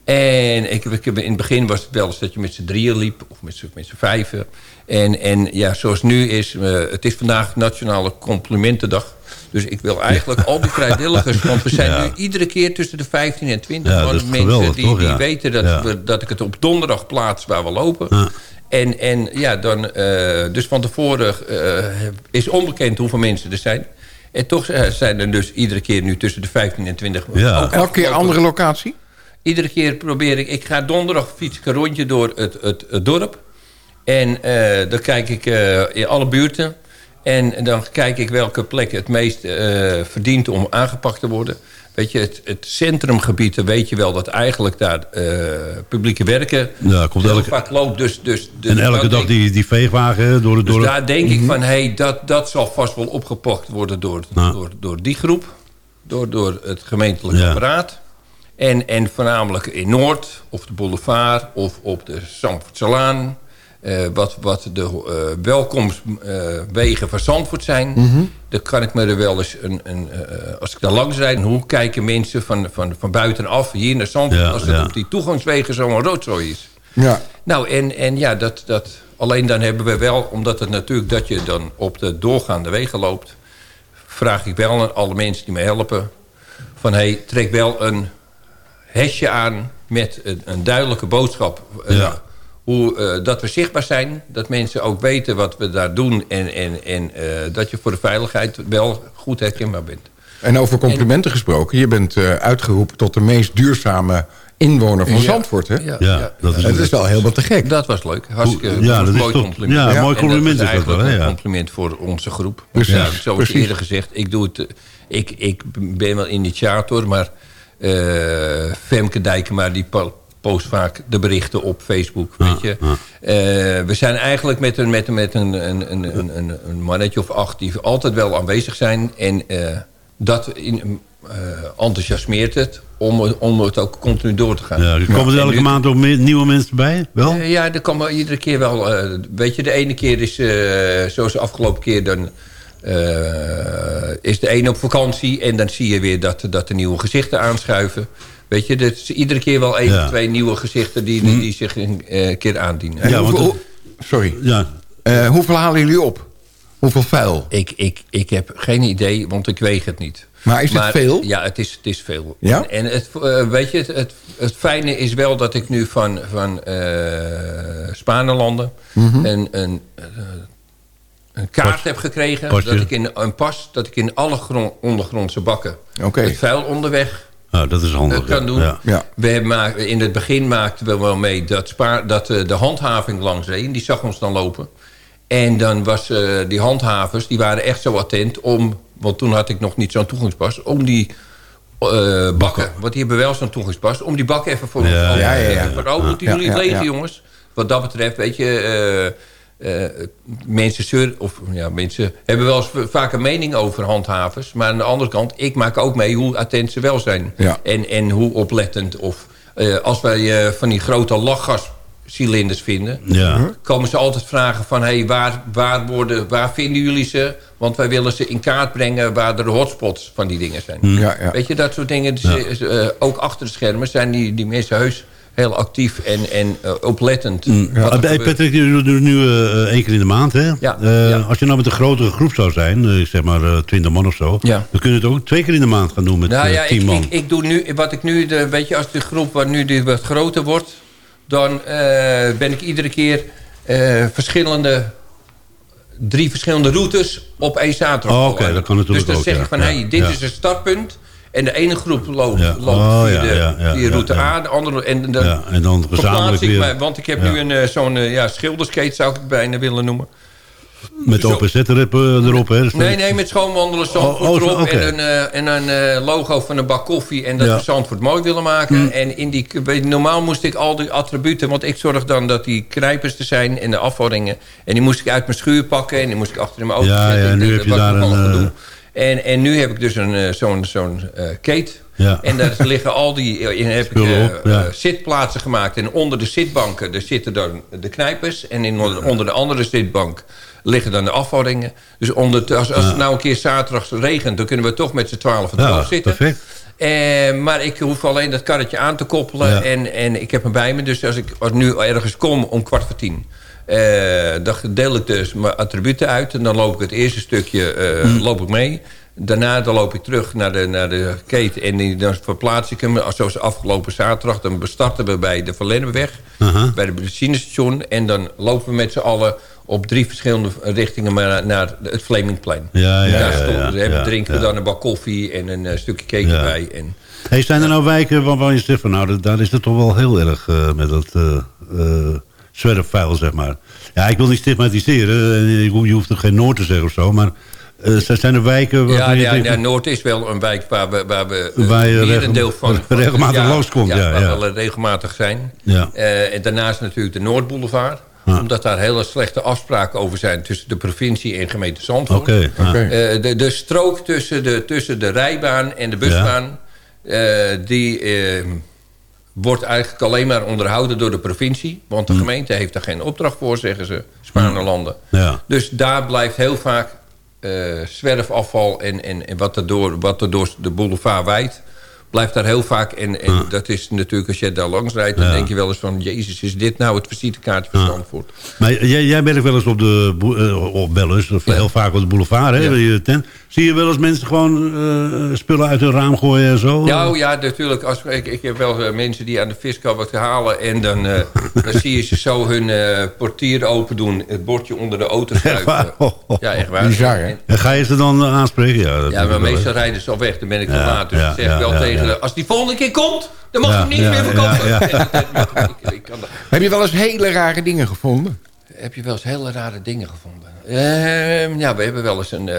En ik, ik, in het begin was het wel eens dat je met z'n drieën liep. Of met z'n, vijven. En, en ja, zoals nu is... eh, het is vandaag Nationale Complimentendag. Dus ik wil eigenlijk al die vrijwilligers... want we zijn Ja. nu iedere keer tussen de 15 en 20 Ja, van dat is mensen... geweldig, die, toch? die weten dat, we, dat ik het op donderdag plaats waar we lopen. En, en ja, dan, eh, dus van tevoren eh, is onbekend hoeveel mensen er zijn. En toch eh, zijn er dus iedere keer nu tussen de 15 en 20. Ja. Ook Elke keer andere locatie? Iedere keer probeer ik... Ik ga donderdag fiets ik een rondje door het, het, het dorp. En eh, dan kijk ik eh, in alle buurten. En dan kijk ik welke plek het meest eh, verdient om aangepakt te worden. Weet je, het, het centrumgebied, dan weet je wel dat eigenlijk daar eh, publieke werken Ja, komt elke- vaak loopt. Dus, dus, dus en elke dag die, die veegwagen door het dus dorp. daar denk ik Mhm. van, hey, dat, dat zal vast wel opgepakt worden door, door, door die groep. Door, door het gemeentelijk Ja. apparaat. En, en voornamelijk in Noord, of de boulevard, of op de Zandvoortselaan. Eh wat, wat de eh welkomstwegen van Zandvoort zijn. Mhm. Dan kan ik me er wel eens, een, een, eh, als ik daar langs rijd... hoe kijken mensen van, van, van buitenaf hier naar Zandvoort... Ja, als het ja. op die toegangswegen zo'n roodzooi is. Ja. Nou, en, en ja, dat, dat, alleen dan hebben we wel, omdat het natuurlijk dat je dan op de doorgaande wegen loopt, vraag ik wel aan alle mensen die me helpen, van hey, trek wel een hesje aan met een, een duidelijke boodschap. Ja. Hoe, eh, dat we zichtbaar zijn, dat mensen ook weten wat we daar doen en, en, en eh, dat je voor de veiligheid wel goed herkenbaar bent. En over complimenten gesproken. Je bent eh, uitgeroepen tot de meest duurzame inwoner van Ja. Zandvoort, hè? Ja, ja. dat is- Het is wel helemaal te gek. Dat was leuk. Hartstikke Hoe- ja, dat is mooi toch- compliment. ja, mooi En compliment dat is dat wel, hè, een ja. compliment voor onze groep. Precies, Ja, zoals precies. eerder gezegd, ik, doe het, ik, ik ben wel initiator, maar eh, Femke Dijkema die post vaak de berichten op Facebook. Weet je. Eh, we zijn eigenlijk met een, met een, met een, een, een, een, een, een mannetje of acht die altijd wel aanwezig zijn. En eh, dat in, eh, enthousiasmeert het om, om het ook continu door te gaan. Ja, er komen er elke nu- maand ook meer nieuwe mensen bij? Wel? ja, er komen iedere keer wel... weet je, de ene keer is, zoals de afgelopen keer... dan is de ene op vakantie... en dan zie je weer dat, dat er nieuwe gezichten aanschuiven. Weet je, er is iedere keer wel één Ja. of twee nieuwe gezichten... die, die, die zich een eh, keer aandienen. En hoeveel- hoe- sorry. Ja. Eh, hoeveel halen jullie op? Hoeveel vuil? Ik, ik, ik heb geen idee, want ik weeg het niet. Maar is het veel? Ja, het is, het is veel. Ja? En, en het, eh, weet je, het, het, het fijne is wel dat ik nu van, van eh Spanelanden... Mhm. een, een, een kaart Pas- heb gekregen. Dat ik in, een pas dat ik in alle grond, ondergrondse bakken... Oké. het vuil onderweg Nou, dat is handig. dat kan ja. doen. Ja. Ja. We hebben maak- in het begin maakten we wel mee dat, spa, dat eh, de handhaving langs reed. Die zag ons dan lopen. En dan was eh, die handhavers, die waren echt zo attent om... want toen had ik nog niet zo'n toegangspas... om die eh, bakken, want die hebben wel zo'n toegangspas... om die bakken even voor ons Ja, open ja, te ja, ja. Van, oh, moeten Ja, jullie het ja, lezen, ja. jongens? Wat dat betreft, weet je... eh, eh, mensen, zeur, of, ja, mensen hebben wel eens vaak een mening over handhavers. Maar aan de andere kant, ik maak ook mee hoe attent ze wel zijn. Ja. En, en hoe oplettend. Of eh, als wij eh, van die grote lachgascilinders vinden... Ja. komen ze altijd vragen van... Hey, waar, waar, worden, waar vinden jullie ze? Want wij willen ze in kaart brengen waar de hotspots van die dingen zijn. Ja, ja. Weet je, dat soort dingen. Dus, ook achter de schermen zijn die, die mensen heus heel actief en, en eh, oplettend. Mm. Hey, gebeurt. Patrick, je doet het nu eh, één keer in de maand, hè? Ja, Eh, ja. Als je nou met een grotere groep zou zijn, zeg maar 20 man of zo... Ja. dan kun je het ook twee keer in de maand gaan doen met Nou ja, 10 ik, man. ik, ik doe nu, wat ik nu, de, weet je, als de groep wat nu wat groter wordt, dan ben ik iedere keer verschillende, drie verschillende routes op één zaterdag. Oh, oké, dat kan natuurlijk Dus dan ook, zeg ja. ik van, Ja, hé, dit ja. is een startpunt. En de ene groep loopt, Ja. loopt Oh, via, de, ja, ja, via ja, route. A, de andere... En dan, Ja, en dan gezamenlijk ik weer... mij, want ik heb nu een, eh, zo'n eh, ja, schilderskate, zou ik het bijna willen noemen. Met OPZ erop, eh, erop hè? Nee, nee, met schoonwandelen Zandvoort Oh, oh, zo- erop en een, en een logo van een bak koffie... en dat Ja. Mm. we Zandvoort mooi willen maken. En in die, normaal moest ik al die attributen... want ik zorg dan dat die knijpers er zijn en de afvallingen... en die moest ik uit mijn schuur pakken... en die moest ik achter in mijn auto Ja, zetten. ja, nu heb je daar een. En, en nu heb ik dus een, eh, zo'n zo'n eh, kate... Ja. En daar liggen al die... eh, heb ik Spullen op, ja. zitplaatsen gemaakt. En onder de zitbanken daar zitten dan de knijpers. En in, onder de andere zitbank liggen dan de afvallingen. Dus onder, als, als het nou een keer zaterdag regent... dan kunnen we toch met z'n twaalf en Ja, twaalf zitten. perfect. Eh, maar ik hoef alleen dat karretje aan te koppelen. Ja. En, en ik heb hem bij me. Dus als ik als nu ergens kom om kwart voor tien... eh, dan deel ik dus mijn attributen uit. En dan loop ik het eerste stukje eh, Mm. loop ik mee. Daarna dan loop ik terug naar de, naar de keten. En die, dan verplaats ik hem. Zoals afgelopen zaterdag. Dan bestarten we bij de Verlennenweg. Bij de benzinestation. En dan lopen we met z'n allen op drie verschillende richtingen maar naar het Flemingplein. Ja, ja, Daar ja, stonden ja, we. Dan ja, drinken we dan een bak koffie en een eh, stukje cake erbij. En, Hey, zijn er nou wijken waarvan je zegt van nou, daar is het toch wel heel erg met dat zwerfvuil, zeg maar. Ja, ik wil niet stigmatiseren, en je ho- je hoeft er geen Noord te zeggen of zo, maar eh, zijn er wijken... Ja, ja, denkt- ja, Noord is wel een wijk waar we, waar we eh, Waar je meer regel- een deel van... van- regelmatig loskomt, ja, waar ja. we regelmatig zijn. Ja. Eh, en daarnaast natuurlijk de Noordboulevard. Ja. Omdat daar hele slechte afspraken over zijn tussen de provincie en gemeente Zandvoort. Ja. Eh, de, de strook tussen de, tussen de rijbaan en de busbaan... eh, die eh, wordt eigenlijk alleen maar onderhouden door de provincie. Want de Hm. gemeente heeft daar geen opdracht voor, zeggen ze, Spaanlanden. Ja. Dus daar blijft heel vaak eh, zwerfafval en, en, en wat, er door, wat er door de boulevard wijdt... blijft daar heel vaak. En, en dat is natuurlijk, als je daar langs rijdt... dan Ja. denk je wel eens van... Jezus, is dit nou het visitekaartje van Zandvoort? Maar jij, jij bent ook wel eens op de... eh, Of wel eens, of heel vaak op de boulevard, hè? Je tent. Zie je wel eens mensen gewoon eh, spullen uit hun raam gooien en zo? Ja, oh ja, natuurlijk. Als, ik, ik heb wel eh, mensen die aan de fiscal wat halen... en dan, dan zie je ze zo hun portier open doen... het bordje onder de auto schuiven. Ja, echt waar. En- En ga je ze dan aanspreken? Ja, dat Ja, maar meestal rijden ze al weg. Dan ben ik te laat. Dus ik zeg wel tegen Als die volgende keer komt, dan mag je niks ja, meer verkopen. Heb je wel eens hele rare dingen gevonden? Heb je wel eens hele rare dingen gevonden? Ehm, ja, we hebben wel eens een... eh,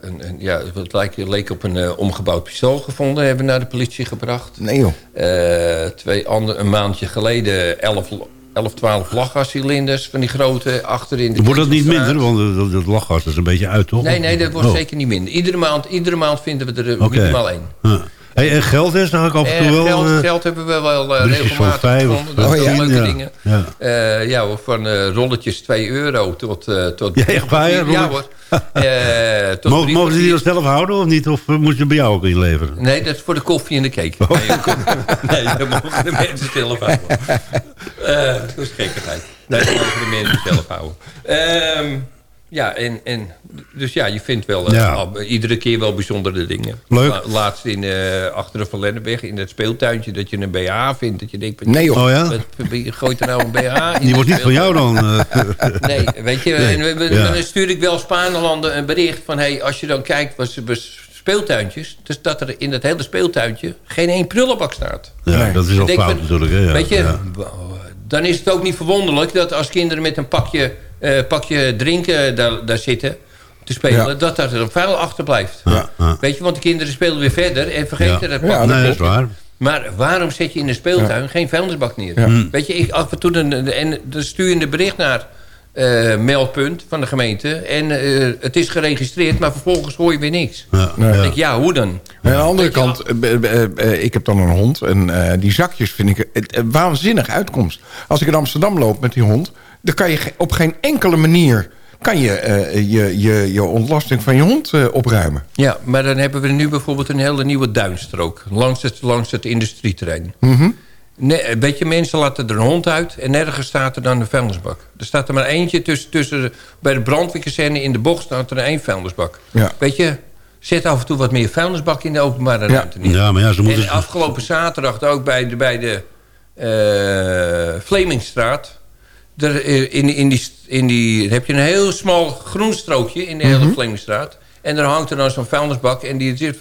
een, een ja, het leek, leek op een eh, omgebouwd pistool gevonden. Hebben we naar de politie gebracht. Nee joh. Eh, twee ander, een maandje geleden 11, 11 12 lachgascilinders van die grote achterin de Wordt dat niet minder? Want dat, lachgas is een beetje uit, toch? Nee, nee, dat wordt Oh. zeker niet minder. Iedere maand, iedere maand vinden we er minimaal één. Ja. Hey, en geld is ik af en toe Eh, wel... geld, eh, geld hebben we wel van regelmatig vijf of-. Dat Oh, ja? leuke Ja. dingen. Ja. Ja, van rolletjes 2 euro tot... tot Ja, echt waar, ja, hoor. Tot Mogen, mogen ze die dan zelf houden of niet? Of moet je bij jou ook inleveren? Nee, dat is voor de koffie en de cake. Oh. Nee, dat mogen de mensen zelf houden. Dat is gekkigheid. Nee, dat mogen de mensen zelf houden. Ehm, ja, en, en, dus ja, je vindt wel eh, Ja. al- iedere keer wel bijzondere dingen. Leuk. La- laatst in, eh, achter de Van Lennepweg, in het speeltuintje, dat je een BH vindt. Dat je denkt, Nee, joh. Oh, ja? wat- gooit er nou een BH in? Die wordt niet van jou dan. eh. Nee, weet je, Nee. en we, Ja. dan stuur ik wel Spaanlanden een bericht van... Hey, als je dan kijkt wat ze speeltuintjes... dus dat er in dat hele speeltuintje geen één prullenbak staat. Ja, dat is al fout natuurlijk. Hè? Ja, weet je, ja. dan is het ook niet verwonderlijk... dat als kinderen met een pakje, eh, pakje drinken daar, daar zitten te spelen... Ja. dat daar een vuil achterblijft. Ja, ja. Weet je, want de kinderen spelen weer verder en vergeten Ja. dat Ja, pakje. Nee, dat is waar. Maar waarom zet je in de speeltuin geen vuilnisbak neer? Ja. Weet je, ik af en toe dan, en dan stuur je een bericht naar eh, meldpunt van de gemeente. En eh, het is geregistreerd, maar vervolgens hoor je weer niks. Ja, Dan ja. denk ik, ja, hoe dan? Maar aan de andere je, kant, ik heb dan een hond. En eh, die zakjes vind ik een waanzinnig uitkomst. Als ik in Amsterdam loop met die hond... dan kan je op geen enkele manier... kan je eh, je, je, je ontlasting van je hond eh, opruimen. Ja, maar dan hebben we nu bijvoorbeeld een hele nieuwe duinstrook. Langs het, langs het industrieterrein. Mhm. Nee, weet je, mensen laten er een hond uit en nergens staat er dan een vuilnisbak. Er staat er maar eentje tussen, tussen de- bij de brandweerkazerne in de bocht staat er één vuilnisbak. Ja. Weet je, zet af en toe wat meer vuilnisbak in de openbare Ja. ruimte neer. Ja, maar ja, ze moeten... En afgelopen zaterdag ook bij de, bij de eh, Vlemingstraat. Er, eh, in, in, die, in die dan heb je een heel smal groen strookje in de hele Vlemingstraat. En daar hangt er dan zo'n vuilnisbak. En die zit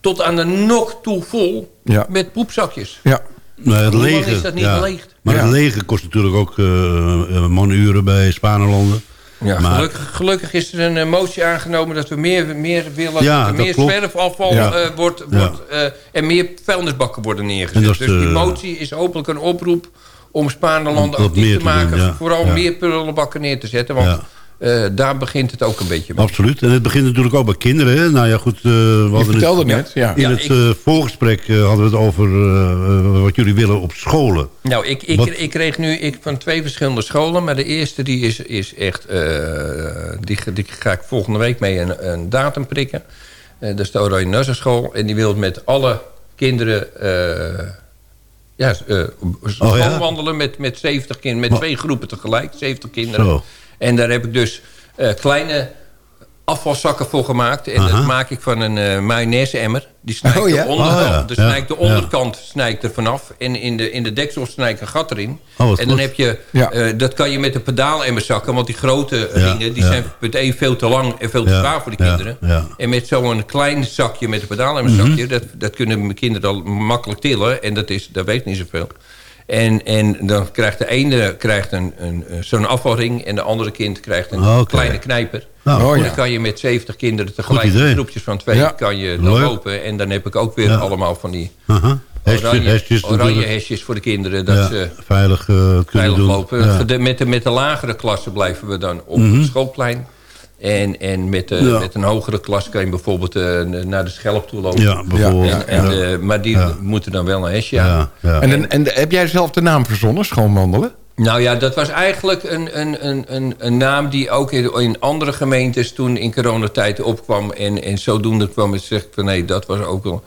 tot aan de nok toe vol Ja. met poepzakjes. Ja. Nee, het lege, is dat niet ja. geleegd? Maar Ja. het lege kost natuurlijk ook eh, eh, manuren bij Spanelanden. Ja, Maar- gelukkig, gelukkig is er een motie aangenomen dat we meer, meer willen Ja, dat er dat meer zwerfafval Ja. eh, wordt, Ja. wordt eh, en meer vuilnisbakken worden neergezet. Dus die motie is hopelijk een oproep om Spaanlanden Om wat actief meer te te maken. doen, ja. Vooral Ja. meer prullenbakken neer te zetten. Want Ja. eh, daar begint het ook een beetje mee. Absoluut. En het begint natuurlijk ook bij kinderen. Hè? Nou ja, goed. eh, we Je hadden vertelde het, net, ja. In Ja, het ik- eh, voorgesprek eh, hadden we het over eh, eh, wat jullie willen op scholen. Nou, ik, ik, Wat- ik kreeg nu ik, van twee verschillende scholen. Maar de eerste die is, is echt... eh, die, die ga ik volgende week mee een, een datum prikken. Eh, dat is de Oranje Nassenschool. En die wil met alle kinderen... ja, Oh, ja? wandelen met, met 70 kinderen. Met Maar- twee groepen tegelijk. 70 kinderen. Zo. En daar heb ik dus eh, kleine afvalzakken voor gemaakt. En Aha. dat maak ik van een eh mayonaise-emmer. Die snijdt Oh, ja? de onderkant, Oh, ja. dus Ja. snijdt de Ja. onderkant snijdt er vanaf. En in de, in de deksel snij ik een gat erin. Oh, en dan goed. heb je, Ja. eh, dat kan je met een pedaalemmer zakken. Want die grote Ja, ringen die ja. zijn meteen veel te lang en veel te Ja, zwaar voor de kinderen. ja. Mhm. En met zo'n klein zakje met een pedaalemmerzakje... dat, dat kunnen mijn kinderen dan makkelijk tillen. En dat, is, dat weegt niet zoveel. En, en dan krijgt de ene krijgt een, een, zo'n afvalring... en de andere kind krijgt een kleine knijper. Nou, En dan kan je met 70 kinderen tegelijk... in groepjes van twee Ja. kan je dan lopen. En dan heb ik ook weer Ja. allemaal van die... Hesjes- Oranje, hesjes oranje hesjes voor de kinderen. Dat Ja, ze veilig eh, kunnen veilig lopen. Met, de, met de lagere klassen blijven we dan op Mhm. het schoolplein. En, en met, de, Ja. met een hogere klas kan je bijvoorbeeld eh, naar de schelp toe lopen. Ja, bijvoorbeeld. En, en Ja. de- maar die Ja. moeten dan wel een hesje aan. En, en, en heb jij zelf de naam verzonnen, schoonwandelen? Nou ja, dat was eigenlijk een, een, een, een, een naam die ook in, in andere gemeentes toen in coronatijd opkwam. En, en zodoende kwam het zeg ik van nee, dat was ook wel.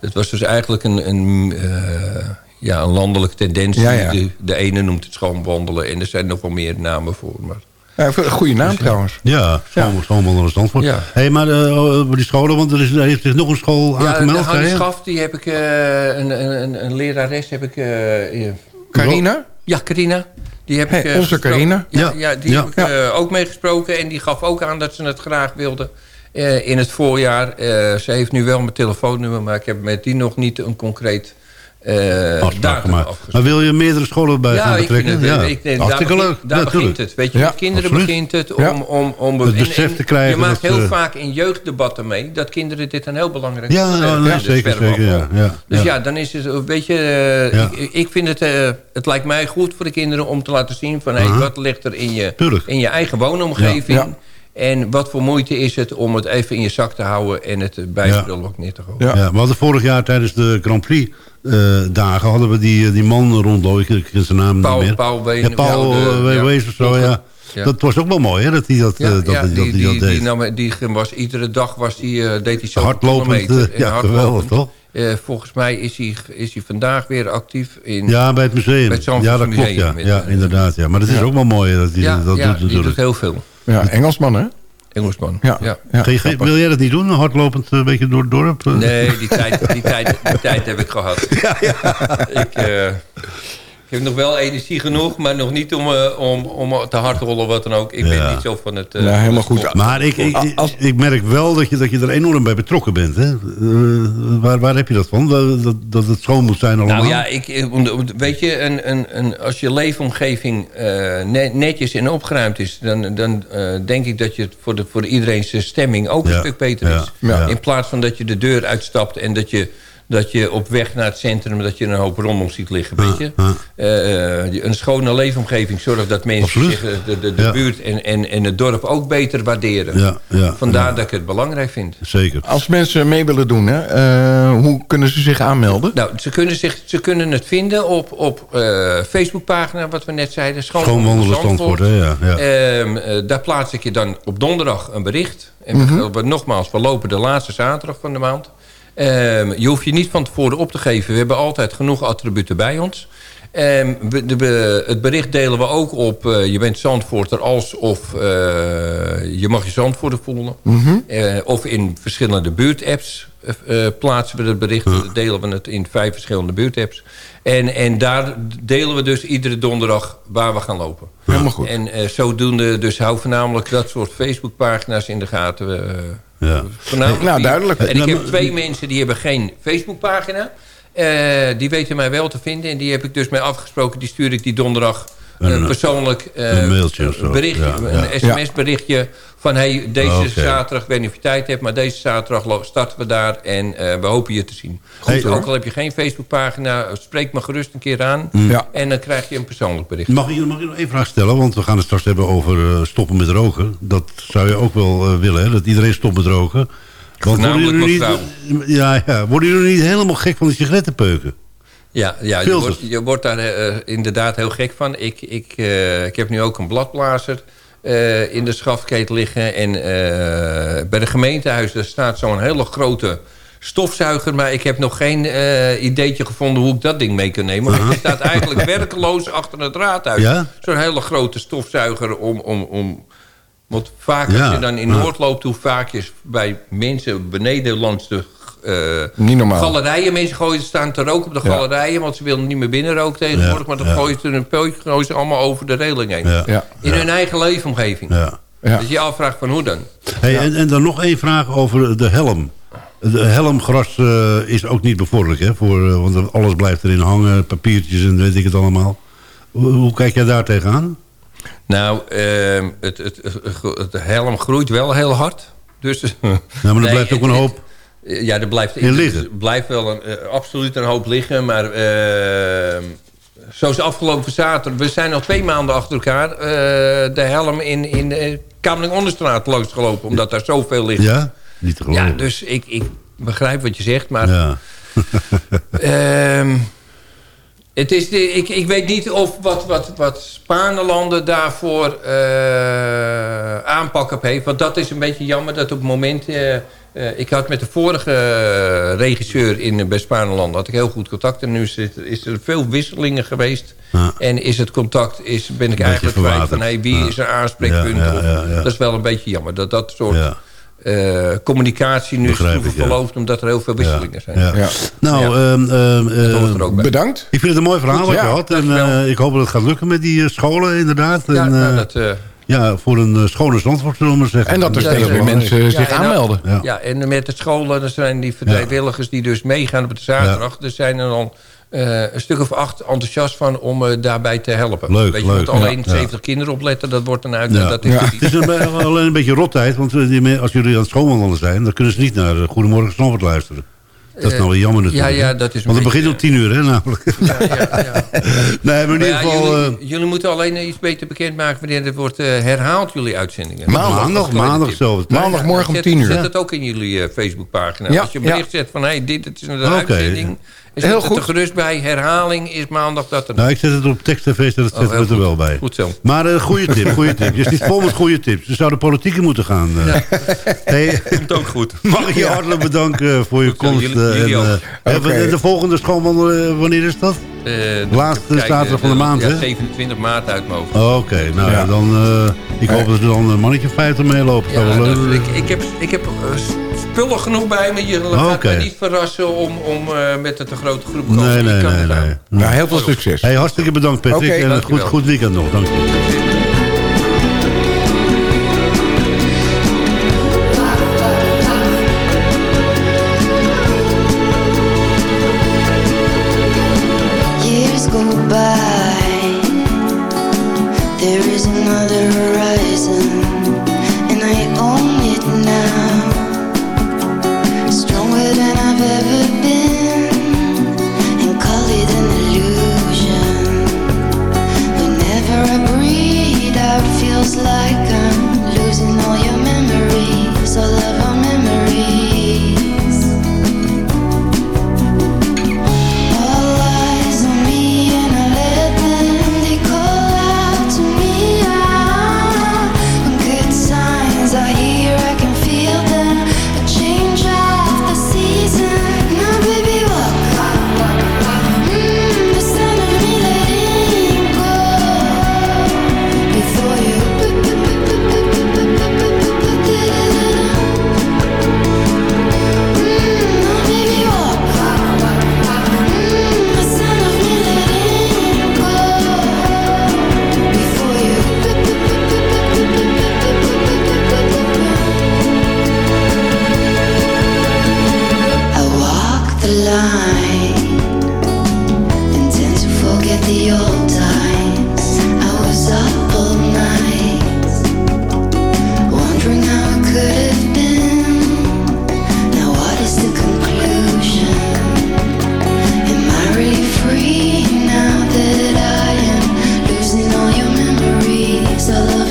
Het was dus eigenlijk een, een, eh, ja, een landelijke tendens. Ja, ja. De, de ene noemt het schoonwandelen en er zijn nog wel meer namen voor. Maar Ja, een goede naam trouwens. Ja, schoon, schoonwandelen Zandvoort. Ja. Hey, maar eh, over die scholen, want er, is, er heeft zich nog een school ja, aangemeld. je? Schaf, die heb ik, eh, een, een, een, lerares heb ik... eh, eh, Carina? Ja, Carina. Die heb Hey, ik, eh, onze. Carina. Ja, Ja. ja. die Ja. heb ik eh, ook meegesproken. En die gaf ook aan dat ze het graag wilde eh, in het voorjaar. Eh, ze heeft nu wel mijn telefoonnummer, maar ik heb met die nog niet een concreet eh afgesproken. Maar wil je meerdere scholen bij Ja, betrekken? ja. ik, nee, daar leuk. begint, daar Ja, begint tuurlijk. het. Weet je, met kinderen absoluut. begint het om... Om, om Het besef en te krijgen Je maakt heel eh, vaak in jeugddebatten mee... dat kinderen dit een heel belangrijk Ja, nee, vinden, zeker, ja, ja, dus ja. dan is het een beetje... eh, Ja. ik, ik vind het... eh, het lijkt mij goed voor de kinderen om te laten zien... van hey, wat ligt er in je, Tuurlijk. in je eigen woonomgeving... Ja. En wat voor moeite is het om het even in je zak te houden... en het bij Ja. prullenbak neer te gooien. Ja. we hadden vorig jaar tijdens de Grand Prix eh, dagen... hadden we die, die man rondlopen, ik ken zijn naam Paul- niet meer. Paul Ween- ja, Paul ja, de- eh, ja, Wees of zo, ja. Ja. Dat was ook wel mooi, hè, dat hij dat, Ja, eh, dat, ja, dat, die, hij die, dat die, deed. nam- die was iedere dag was die, eh, deed hij zo Hardlopend, eh, ja, geweldig, toch? Eh, volgens mij is hij, is hij vandaag weer actief in... Ja, bij het museum. Bij het ja, dat klopt, Museum ja. ja, eh, inderdaad. Ja. Maar dat is ja. ook wel mooi dat hij Ja, dat ja, doet die natuurlijk. doet heel veel. Ja, Engelsman hè? Engelsman, Ja. ja. Wil jij dat niet doen? Een hardlopend eh, beetje door het dorp? eh? Nee, die tijd, die, tijd, die tijd heb ik gehad. Ik, eh, ik heb nog wel energie genoeg, maar nog niet om, eh, om, om te hard rollen wat dan ook. Ik ben Ja. niet zo van het... eh, Ja, helemaal goed. Maar ik, ik, ik, ik merk wel dat je, dat je er enorm bij betrokken bent. Hè? Eh, waar, waar heb je dat van? Dat, dat, dat het schoon moet zijn allemaal? Nou ja, ik, weet je, een, een, een, als je leefomgeving eh, ne- netjes en opgeruimd is... dan, dan eh, denk ik dat je het voor, de, voor iedereen zijn stemming ook Ja, een stuk beter ja, is. ja. In plaats van dat je de deur uitstapt en dat je, dat je op weg naar het centrum... dat je een hoop rommel ziet liggen, weet je. Eh, eh, een schone leefomgeving zorgt dat mensen zich, eh, de, de, de Ja. buurt en, en, en het dorp ook beter waarderen. Ja, ja, Vandaar ja. dat ik het belangrijk vind. Zeker. Als mensen mee willen doen, hè, eh, hoe kunnen ze zich aanmelden? Nou, ze kunnen, zich, ze kunnen het vinden op, op eh Facebookpagina, wat we net zeiden. Schoonwandelen Zandvoort, hè? Ja, ja. Ehm, eh, daar plaats ik je dan op donderdag een bericht. En Mhm. we- nogmaals, we lopen de laatste zaterdag van de maand. Ehm, je hoeft je niet van tevoren op te geven. We hebben altijd genoeg attributen bij ons. Ehm, we- de, we- het bericht delen we ook op... eh, je bent Zandvoorter als of eh, je mag je Zandvoorter voelen. Mhm. Eh, of in verschillende buurtapps plaatsen we het bericht. Delen we het in vijf verschillende buurtapps. En, en daar delen we dus iedere donderdag waar we gaan lopen. Helemaal goed. En zodoende, dus hou voornamelijk dat soort Facebookpagina's in de gaten. Ja. voornamelijk Nou, duidelijk. En ik Nou, heb maar- twee mensen die hebben geen Facebookpagina. Eh die weten mij wel te vinden. En die heb ik dus mee afgesproken. Die stuur ik die donderdag Een- persoonlijk eh, een mailtje of zo. berichtje, Ja, ja. een sms-berichtje van hey, deze Oké. zaterdag, ik weet niet of je tijd hebt, maar deze zaterdag starten we daar en eh, we hopen je te zien. Goed, ook al heb je geen Facebookpagina, spreek me gerust een keer aan Ja. en dan krijg je een persoonlijk bericht. Mag ik, mag ik nog één vraag stellen? Want we gaan het straks hebben over eh, stoppen met roken. Dat zou je ook wel eh, willen, hè? Dat iedereen stopt met roken. Want worden jullie niet, ja, ja, worden jullie niet helemaal gek van die sigarettenpeuken? Ja, ja je, wordt, je wordt daar eh, inderdaad heel gek van. Ik, ik, eh, ik heb nu ook een bladblazer eh, in de schafkeet liggen. En eh, bij de gemeentehuis daar staat zo'n hele grote stofzuiger. Maar ik heb nog geen eh, ideetje gevonden hoe ik dat ding mee kan nemen. Want je staat eigenlijk werkeloos achter het raadhuis. Ja? Zo'n hele grote stofzuiger om... om, om want vaak Ja, als je dan in. Noord loopt... hoe vaak je bij mensen beneden eh, Niet normaal. galerijen... mensen gooien staan te roken op de Ja. galerijen... want ze willen niet meer binnen roken tegenwoordig... Ja, maar dan ja. gooien ze een gooien ze allemaal over de reling heen. Ja. Ja. In hun eigen leefomgeving. Ja. Ja. Dus je afvraagt van hoe dan? Hey, en, en dan nog één vraag over de helm. De helmgras eh, is ook niet bevorderlijk, hè? Voor, eh, want alles blijft erin hangen, papiertjes en weet ik het allemaal. Hoe, hoe kijk jij daar tegenaan? Nou, ehm, het, het, het, het helm groeit wel heel hard. Dus, ja, maar er blijft ook een hoop Ja, er blijft, in liggen. er blijft wel een, eh, absoluut een hoop liggen. Maar ehm, zoals afgelopen zaterdag... We zijn al twee maanden achter elkaar... eh, de helm in, in de Kamerling-Onderstraat langs gelopen. Omdat daar zoveel ligt. Ja? Niet te geloven. Ja, dus ik, ik begrijp wat je zegt. Maar Ja. Ehm, het is de, ik, ik weet niet of wat, wat, wat Spaanlanden daarvoor eh, aanpak op heeft. Want dat is een beetje jammer dat op het moment... eh, eh, ik had met de vorige eh, regisseur in bij Spaanlanden had ik heel goed contact. En nu is, het- is er veel wisselingen geweest. En is het contact, is, ben ik Beetje eigenlijk kwijt van verwaterd. hey, wie Ja. is een aanspreekpunt. Ja, ja, Of- ja, ja. Dat is wel een beetje jammer. Dat dat soort Ja. eh, communicatie nu is Begrijp toegeloofd omdat er heel veel wisselingen zijn. Ja. Nou, ehm, ehm, ehm, Bedankt. Ik vind het een mooi verhaal Goed, wat je had. En eh, ik hoop dat het gaat lukken met die scholen, inderdaad. Ja, en, nou, dat, eh, ja, voor een uh, schone zandvoort, zullen we maar zeggen. En dat er steeds meer mensen zich en dan- aanmelden. Ja. Ja, en met de scholen, er zijn die vrijwilligers die dus meegaan op de zaterdag. Er zijn er dan eh, een stuk of acht enthousiast van om eh, daarbij te helpen. Leuk, Weet je, leuk. alleen Ja, 70 kinderen opletten, dat wordt een uit. Ja. Dat is Het is een, alleen een beetje rottijd, want eh, als jullie aan het schoonwandelen zijn... dan kunnen ze niet naar eh, Goedemorgen Zandvoort luisteren. Dat is Eh, nou wel jammer natuurlijk. ja, ja, dat is Want het begint om tien uur, hè, namelijk. nee, maar in ieder ja, geval... jullie, eh, jullie moeten alleen eh, iets beter bekendmaken wanneer het wordt eh, herhaald, jullie uitzendingen. Maandag, Dat maandag, maandag zo. Maandagmorgen om Zet- 10 uur. Zet het ook in jullie eh, Facebookpagina. Ja, Als je ja. bericht zet van, hey, dit het is een Oké. uitzending. Is Heel het er goed. gerust bij. Herhaling is maandag dat er... nou, ik zet het op tekst tv, dat Oh, zetten we er goed. wel bij. Goed zo. Maar uh, goede tip, goede tip. Je zit vol met goede tips. Je zou de politiek moeten gaan. eh. Hey, Komt ook goed. mag ik je hartelijk bedanken voor je Goed zo, komst. jullie- eh, jullie en, ook. eh, Oké. en de volgende schoonwandelen, eh, wanneer is dat? Eh, Laatste zaterdag van de maand, ja, hè? 27 maart uit. Oh, Oké, nou ja. Ja. dan... eh, ik hoop dat er dan een mannetje 50 meelopen. Ja, dat- leuk ik, ik heb, ik heb eh, spullen genoeg bij me. Je gaat oké. me niet verrassen om, om eh, met een te grote groep te komen. Nee, nee, kan nee, nee. Nou, heel veel succes. Hey, hartstikke bedankt Patrick. En een goed, goed weekend nog. Dank je. So.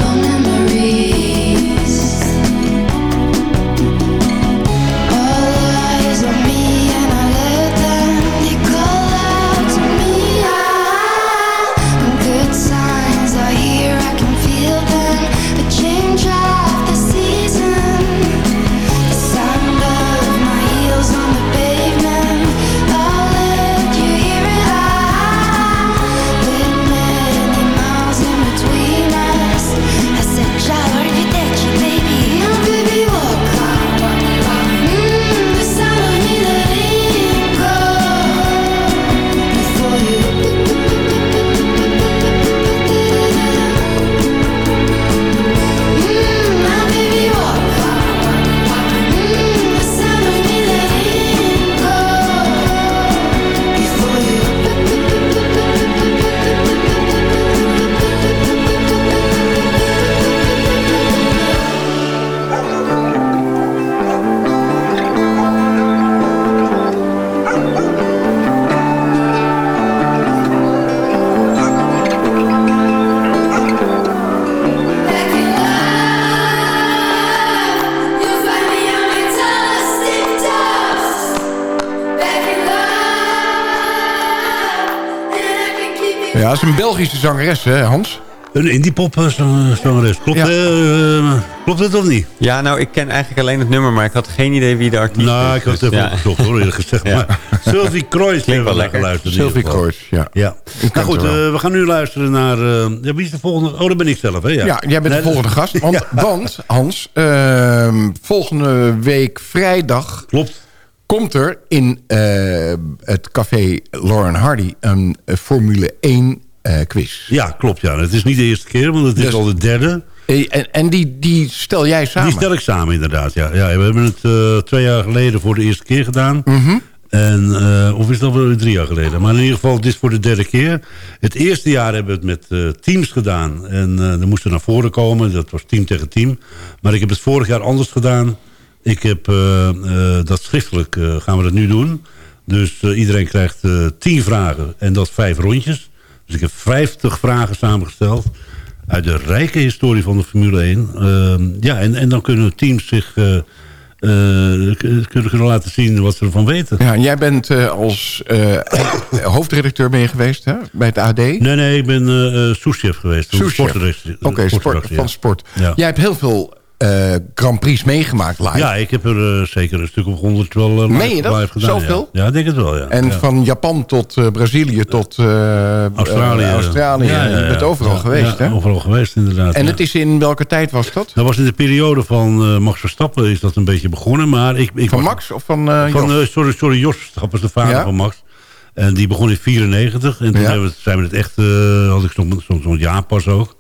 Een Belgische zangeres, hè, Hans? Een indiepop eh, zang- zangeres. Klopt, Ja. eh, eh, klopt het of niet? Ja, nou, ik ken eigenlijk alleen het nummer, maar ik had geen idee wie de artiest Nou, is. ik had het dus even ja. opgezocht hoor, eerlijk gezegd. Ja. Maar Sylvie Kroijs hebben we lekker. geluisterd. in Sylvie. Kroijs, ja. Ja. Nou goed, we gaan nu luisteren naar... eh, ja, wie is de volgende? Oh, dat ben ik zelf, hè? Ja, Ja, jij bent Nee, de volgende dat- gast. Want, want Hans, ehm, volgende week vrijdag... Klopt. komt er in eh, het café Lauren Hardy een Formule 1 eh, quiz. Ja, klopt. Ja. Het is niet de eerste keer, want het is Dus- al de derde. Eh, En, en die, die stel jij samen? Die stel ik samen inderdaad, ja. ja we hebben het eh, twee jaar geleden voor de eerste keer gedaan. Mhm. En, eh, of is dat wel drie jaar geleden? Maar in ieder geval, dit is voor de derde keer. Het eerste jaar hebben we het met eh, teams gedaan. En eh dan moesten naar voren komen. Dat was team tegen team. Maar ik heb het vorig jaar anders gedaan. Ik heb eh, eh, dat schriftelijk eh, gaan we dat nu doen. Dus eh, iedereen krijgt eh, tien vragen en dat vijf rondjes. Dus ik heb 50 vragen samengesteld uit de rijke historie van de Formule 1. Ehm, ja, en, en dan kunnen teams zich eh, eh, kunnen, laten zien wat ze ervan weten. Ja, jij bent eh, als hoofdredacteur ben je geweest hè? bij het AD? Nee, nee, ik ben souschef geweest. Sportredactie- Oké, sport, van sport. Ja. Jij hebt heel veel eh Grand Prix meegemaakt live. Ja, ik heb er eh, zeker een stuk of honderd wel eh, live, Meen je dat? live gedaan. Zoveel? Ja. ja, ik denk het wel, ja. En ja. van Japan tot Brazilië tot Australië. Australië. Ja, Je bent overal geweest, hè? overal geweest, inderdaad. En het is in welke tijd was dat? Dat was in de periode van Max Verstappen is dat een beetje begonnen. Maar ik, ik Van Max of van Van, Jos? eh, sorry, sorry, Jos Verstappen is de vader van Max. En die begon in 94. En toen Ja. hebben we, zijn we het echt, had ik zo'n zo'n zo'n jaarpas ook.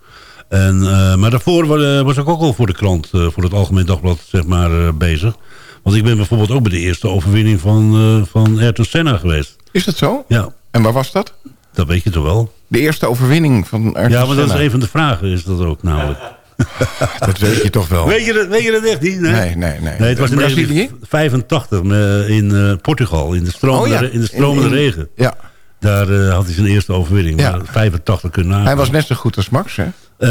En, eh, maar daarvoor eh, was ik ook al voor de krant, eh, voor het Algemeen Dagblad, zeg maar, bezig. Want ik ben bijvoorbeeld ook bij de eerste overwinning van, eh van Ayrton Senna geweest. Is dat zo? Ja, En waar was dat? dat weet je toch wel? De eerste overwinning van Ayrton ja, maar dat is Senna. een van de vragen, is dat ook namelijk. Dat weet je toch wel. Weet je dat, weet je dat echt niet? Nee, Nee, nee, nee. Nee, het was in Brazilië? 1985 eh, in Portugal, in de stromende, Oh ja. in de stromende In- in- regen. Ja. Daar had hij zijn eerste overwinning. Ja. Maar 85 kunnen. Hij was net zo goed als Max, hè? Eh,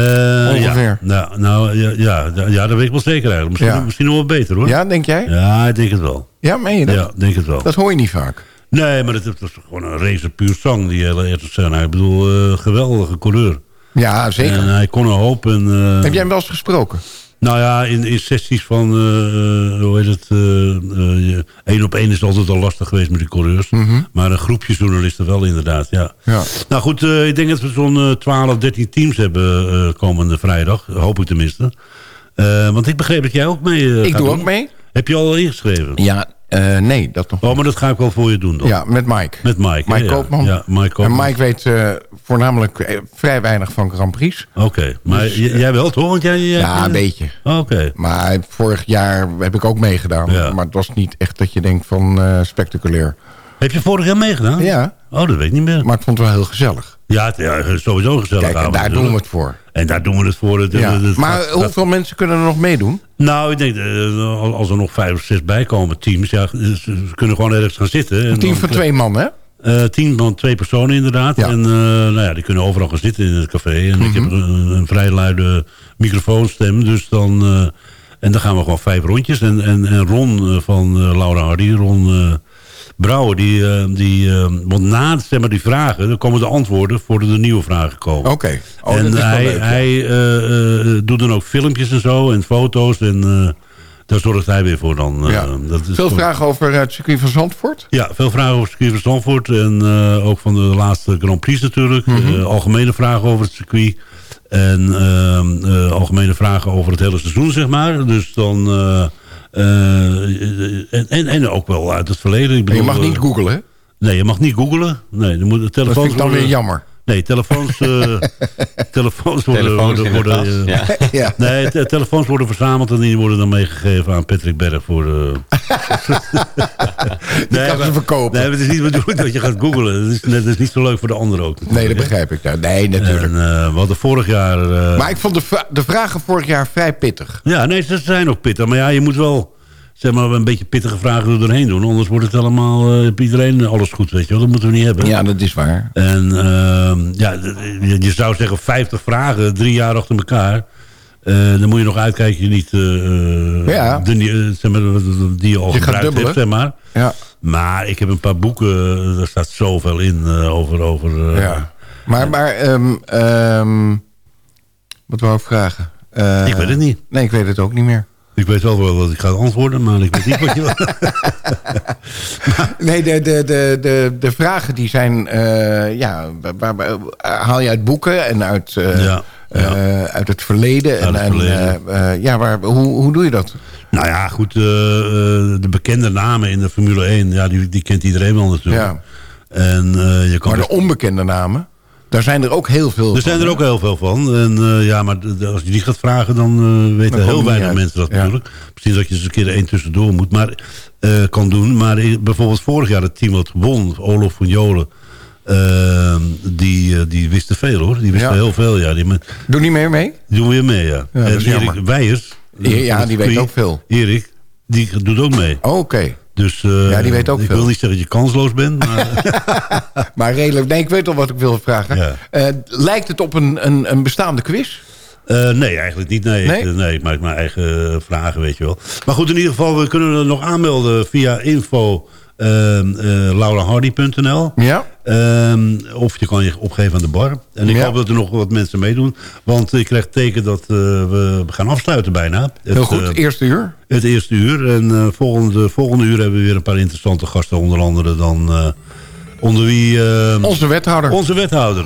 ongeveer. Ja, nou, ja, ja, ja, dat weet ik wel zeker eigenlijk. Misschien, Ja. misschien nog wel beter hoor. Ja, denk jij? Ja, ik denk het wel. Ja, meen je dat? Ja, denk het wel. Dat hoor je niet vaak. Nee, maar het, het was gewoon een racer puur zang, die hele Ayrton Senna. Ik bedoel, eh, geweldige coureur. Ja, zeker. En hij kon een hoop. En, eh, Heb jij hem wel eens gesproken? Nou ja, in, in sessies van, eh, eh, hoe heet het, één één op één is altijd al lastig geweest met die coureurs. Maar een groepje journalisten wel inderdaad, ja. Ja. Nou goed, eh, ik denk dat we zo'n eh, 12, 13 teams hebben eh, komende vrijdag. Hoop ik tenminste. Eh, want ik begreep dat jij ook mee eh, Ik doe doen. ook mee. Heb je al ingeschreven? Ja, eh, nee, dat nog Oh, maar dat ga ik wel voor je doen dan. Ja, met Mike. Met Mike. Mike Ja. Koopman. Ja, Mike En Koopman. Mike weet eh, voornamelijk eh, vrij weinig van Grand Prix. Oké, maar Dus, jij wel toch? Want jij, jij- Ja, een beetje. Oké. Maar vorig jaar heb ik ook meegedaan. Ja. Maar het was niet echt dat je denkt van spectaculair. Heb je vorig jaar meegedaan? Ja, Oh, dat weet ik niet meer. maar ik vond het wel heel gezellig. Ja, het- ja sowieso gezellig Kijk, en daar doen we het voor. En daar doen we het voor. Ja. Maar hoeveel mensen kunnen er nog meedoen? Nou, ik denk, eh, als er nog vijf of zes bij komen, teams, ja, ze kunnen gewoon ergens gaan zitten. En Een team van twee man, hè? Eh, team van twee personen inderdaad. Ja. En eh, nou ja, die kunnen overal gaan zitten in het café. En ik heb Mhm. een, een vrij luide microfoonstem. Dus dan, en dan gaan we gewoon vijf rondjes. En, en, en Ron van Laura Hardy, Ron Brouwer, die, eh, die, eh, want na zeg maar, die vragen, dan komen de antwoorden voordat de nieuwe vragen komen. Oké. Oh, en hij, leuk, ja. hij eh, doet dan ook filmpjes en zo en foto's. En daar zorgt hij weer voor dan. Ja. dat is Veel vragen over het circuit van Zandvoort? ja, veel vragen over het circuit van Zandvoort. En ook van de laatste Grand Prix natuurlijk. Mhm. Algemene vragen over het circuit. En algemene vragen over het hele seizoen, zeg maar. Dus dan... eh, eh, en, en, en ook wel uit het verleden. Ik En je bedoel, mag niet eh, googlen, hè? Nee, je mag niet googlen. Nee, er moet, de Dat telefoons vind ik dan weer jammer. Nee, telefoons, eh, telefoons worden... Telefoons worden, eh, ja. Ja. Nee, te- telefoons worden verzameld en die worden dan meegegeven aan Patrick Berg voor... eh, Die kan maar- ze verkopen. Nee, het is niet de bedoeling dat je gaat googlen. Dat is, dat is niet zo leuk voor de anderen ook. Nee, dat begrijp ik. Ja, Nee, natuurlijk. En, eh, we hadden vorig jaar... eh, Maar ik vond de, de vragen vorig jaar vrij pittig. Ja, nee, ze zijn ook pittig. Maar ja, je moet wel zeg maar, een beetje pittige vragen er doorheen doen. Anders wordt het allemaal... heb iedereen alles goed, weet je wel. Dat moeten we niet hebben. Ja, dat is waar. En ehm, ja, je, zou zeggen 50 vragen, drie jaar achter elkaar. Eh, dan moet je nog uitkijken je niet eh, Ja. de, zeg maar, die je al Je gebruikt hebt, zeg maar. Ja. Maar ik heb een paar boeken, daar staat zoveel in over... over Ja. Maar, maar ehm, ehm, wat wou ik vragen? Ik weet het niet. Nee, ik weet het ook niet meer. Ik weet wel wel wat ik ga antwoorden, maar ik weet niet wat je wil. Nee, de, de, de, de, de vragen die zijn... eh, ja, waar, waar- haal je uit boeken en uit, eh, Ja, eh, uit het verleden. Uit en, het verleden. En, eh, eh, ja, waar, hoe, hoe doe je dat? Nou ja, goed, eh, eh, de bekende namen in de Formule 1, ja, die, die kent iedereen wel natuurlijk. Ja. En, eh, je kan Maar dus- de onbekende namen, daar zijn er ook heel veel er zijn van, er hè? ook heel veel van. En uh, ja, maar als je die gaat vragen, dan uh, weten Dan heel weinig mensen dat natuurlijk. Misschien dat je eens een keer één tussendoor moet, maar uh, kan doen. Maar bijvoorbeeld vorig jaar het team wat won, Olof van Jolen. Uh, die, die wisten veel hoor. Die wisten ja. heel veel, ja. Die, Doe niet meer mee? Doen weer mee, ja. ja en Erik Weijers. Ja, die weet ook veel. Erik, die doet ook mee. Oh, Oké. Okay. Dus uh, ja, die weet ook ik veel. wil niet zeggen dat je kansloos bent. Maar, maar redelijk. Nee, ik weet al wat ik wil vragen. Ja. Uh, lijkt het op een, een, een bestaande quiz? Uh, nee, eigenlijk niet. Nee, nee? Ik, nee, ik maak mijn eigen vragen, weet je wel. Maar goed, in ieder geval, we kunnen er nog aanmelden via info laurahardy.nl. Ja. Um, of je kan je opgeven aan de bar. En ik ja. hoop dat er nog wat mensen meedoen. Want ik krijg teken dat uh, we gaan afsluiten bijna. Het, Heel goed, het eerste uur. Het eerste uur. En uh, volgende, volgende uur hebben we weer een paar interessante gasten. Onder andere dan... Uh, onder wie... onze wethouder. Onze wethouder.